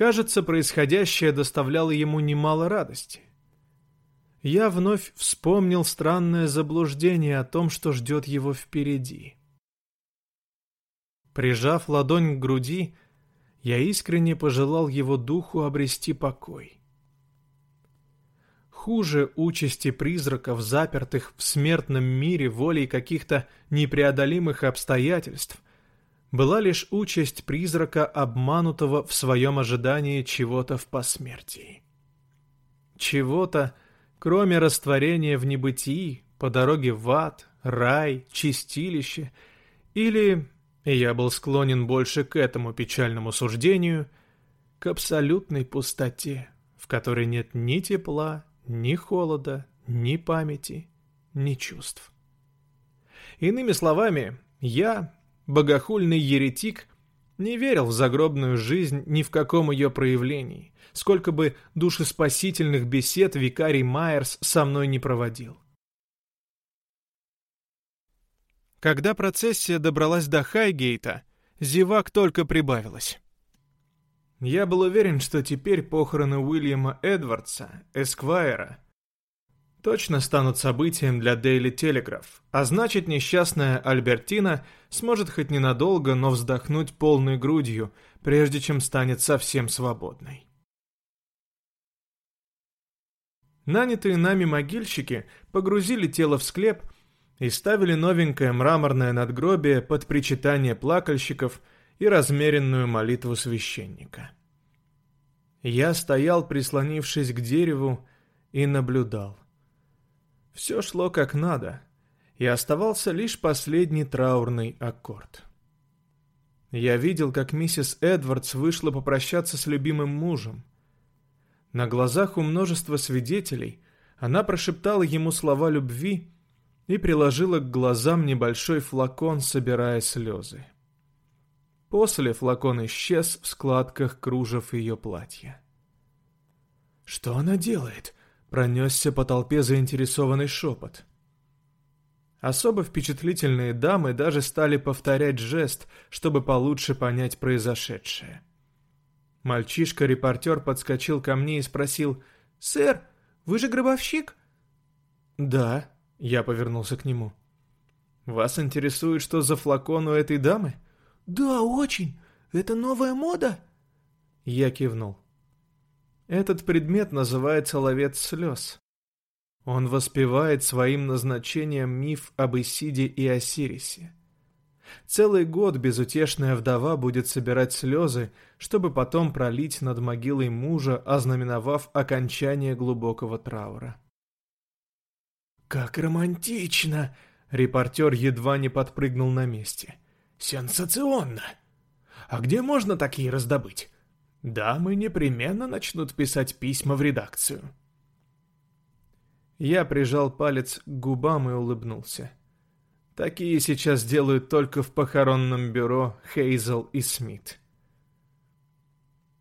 Кажется, происходящее доставляло ему немало радости. Я вновь вспомнил странное заблуждение о том, что ждет его впереди. Прижав ладонь к груди, я искренне пожелал его духу обрести покой. Хуже участи призраков, запертых в смертном мире волей каких-то непреодолимых обстоятельств, была лишь участь призрака, обманутого в своем ожидании чего-то в посмертии. Чего-то, кроме растворения в небытии, по дороге в ад, рай, чистилище, или, я был склонен больше к этому печальному суждению, к абсолютной пустоте, в которой нет ни тепла, ни холода, ни памяти, ни чувств. Иными словами, я, богохульный еретик не верил в загробную жизнь ни в каком ее проявлении, сколько бы душеспасительных бесед викарий Майерс со мной не проводил. Когда процессия добралась до Хайгейта, зевак только прибавилось. Я был уверен, что теперь похороны Уильяма Эдвардса, Эсквайра, точно станут событием для Daily Telegraph, а значит несчастная Альбертина сможет хоть ненадолго, но вздохнуть полной грудью, прежде чем станет совсем свободной. Нанятые нами могильщики погрузили тело в склеп и ставили новенькое мраморное надгробие под причитание плакальщиков и размеренную молитву священника. Я стоял, прислонившись к дереву, и наблюдал. Все шло как надо, и оставался лишь последний траурный аккорд. Я видел, как миссис Эдвардс вышла попрощаться с любимым мужем. На глазах у множества свидетелей она прошептала ему слова любви и приложила к глазам небольшой флакон, собирая слезы. После флакон исчез в складках кружев ее платья. «Что она делает?» Пронесся по толпе заинтересованный шепот. Особо впечатлительные дамы даже стали повторять жест, чтобы получше понять произошедшее. Мальчишка-репортер подскочил ко мне и спросил, «Сэр, вы же гробовщик?» «Да», — я повернулся к нему. «Вас интересует, что за флакон у этой дамы?» «Да, очень. Это новая мода?» Я кивнул. Этот предмет называется ловец слез. Он воспевает своим назначением миф об Исиде и Осирисе. Целый год безутешная вдова будет собирать слезы, чтобы потом пролить над могилой мужа, ознаменовав окончание глубокого траура. «Как романтично!» — репортер едва не подпрыгнул на месте. Сенсационно! А где можно такие раздобыть? Дамы непременно начнут писать письма в редакцию. Я прижал палец к губам и улыбнулся. Такие сейчас делают только в похоронном бюро Хейзел и Смит.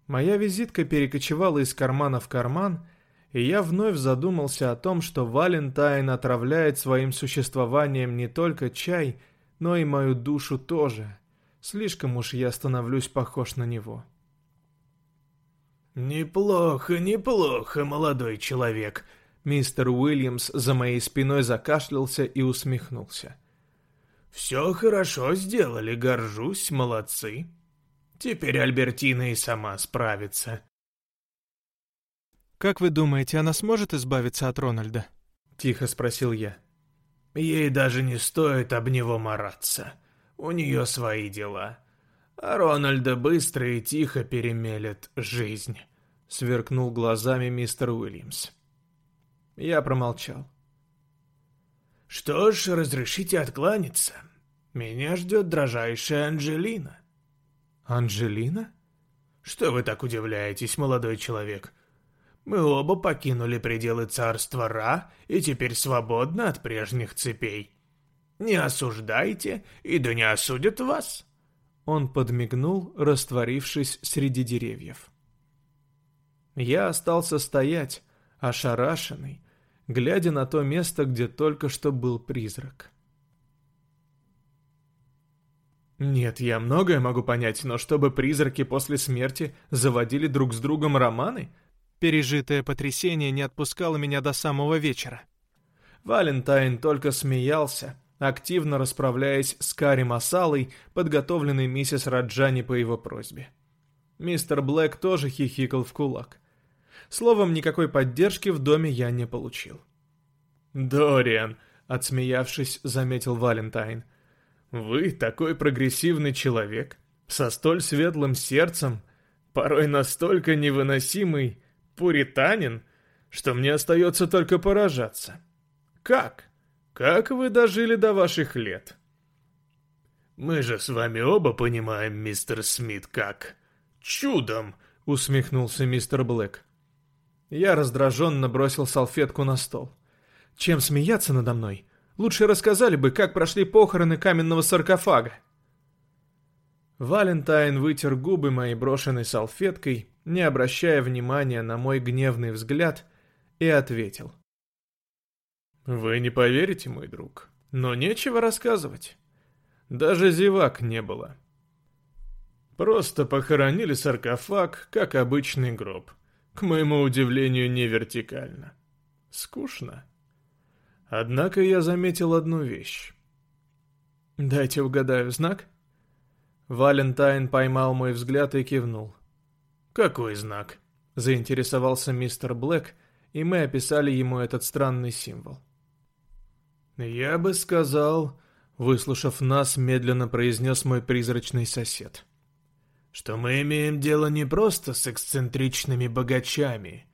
Моя визитка перекочевала из кармана в карман, и я вновь задумался о том, что Валентайн отравляет своим существованием не только чай, но и мою душу тоже. Слишком уж я становлюсь похож на него. «Неплохо, неплохо, молодой человек», Мистер Уильямс за моей спиной закашлялся и усмехнулся. «Все хорошо сделали, горжусь, молодцы. Теперь Альбертина и сама справится». «Как вы думаете, она сможет избавиться от Рональда?» — тихо спросил я. «Ей даже не стоит об него мараться. У нее свои дела. А Рональда быстро и тихо перемелет жизнь», — сверкнул глазами мистер Уильямс. Я промолчал. «Что ж, разрешите откланяться. Меня ждет дрожайшая Анжелина». «Анжелина?» «Что вы так удивляетесь, молодой человек? Мы оба покинули пределы царства Ра и теперь свободны от прежних цепей. Не осуждайте, и да не осудят вас». Он подмигнул, растворившись среди деревьев. Я остался стоять, ошарашенный, глядя на то место, где только что был призрак. Нет, я многое могу понять, но чтобы призраки после смерти заводили друг с другом романы, пережитое потрясение не отпускало меня до самого вечера. Валентайн только смеялся, активно расправляясь с карри масалой, подготовленной миссис Раджани по его просьбе. Мистер Блэк тоже хихикал в кулак. Словом, никакой поддержки в доме я не получил. «Дориан», — отсмеявшись, заметил Валентайн, — «вы такой прогрессивный человек, со столь светлым сердцем, порой настолько невыносимый пуританин, что мне остается только поражаться. Как? Как вы дожили до ваших лет?» «Мы же с вами оба понимаем, мистер Смит, как...» «Чудом!» — усмехнулся мистер Блэк. Я раздраженно бросил салфетку на стол. Чем смеяться надо мной? Лучше рассказали бы, как прошли похороны каменного саркофага. Валентайн вытер губы моей брошенной салфеткой, не обращая внимания на мой гневный взгляд, и ответил. «Вы не поверите, мой друг, но нечего рассказывать. Даже зевак не было. Просто похоронили саркофаг, как обычный гроб. К моему удивлению, не вертикально. Скучно. Однако я заметил одну вещь. «Дайте угадаю, знак?» Валентайн поймал мой взгляд и кивнул. «Какой знак?» — заинтересовался мистер Блэк, и мы описали ему этот странный символ. «Я бы сказал...» — выслушав нас, медленно произнес мой призрачный сосед что мы имеем дело не просто с эксцентричными богачами,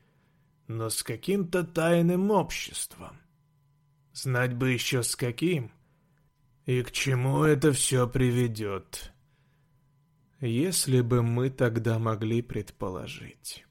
но с каким-то тайным обществом. Знать бы еще с каким, и к чему это все приведет. Если бы мы тогда могли предположить...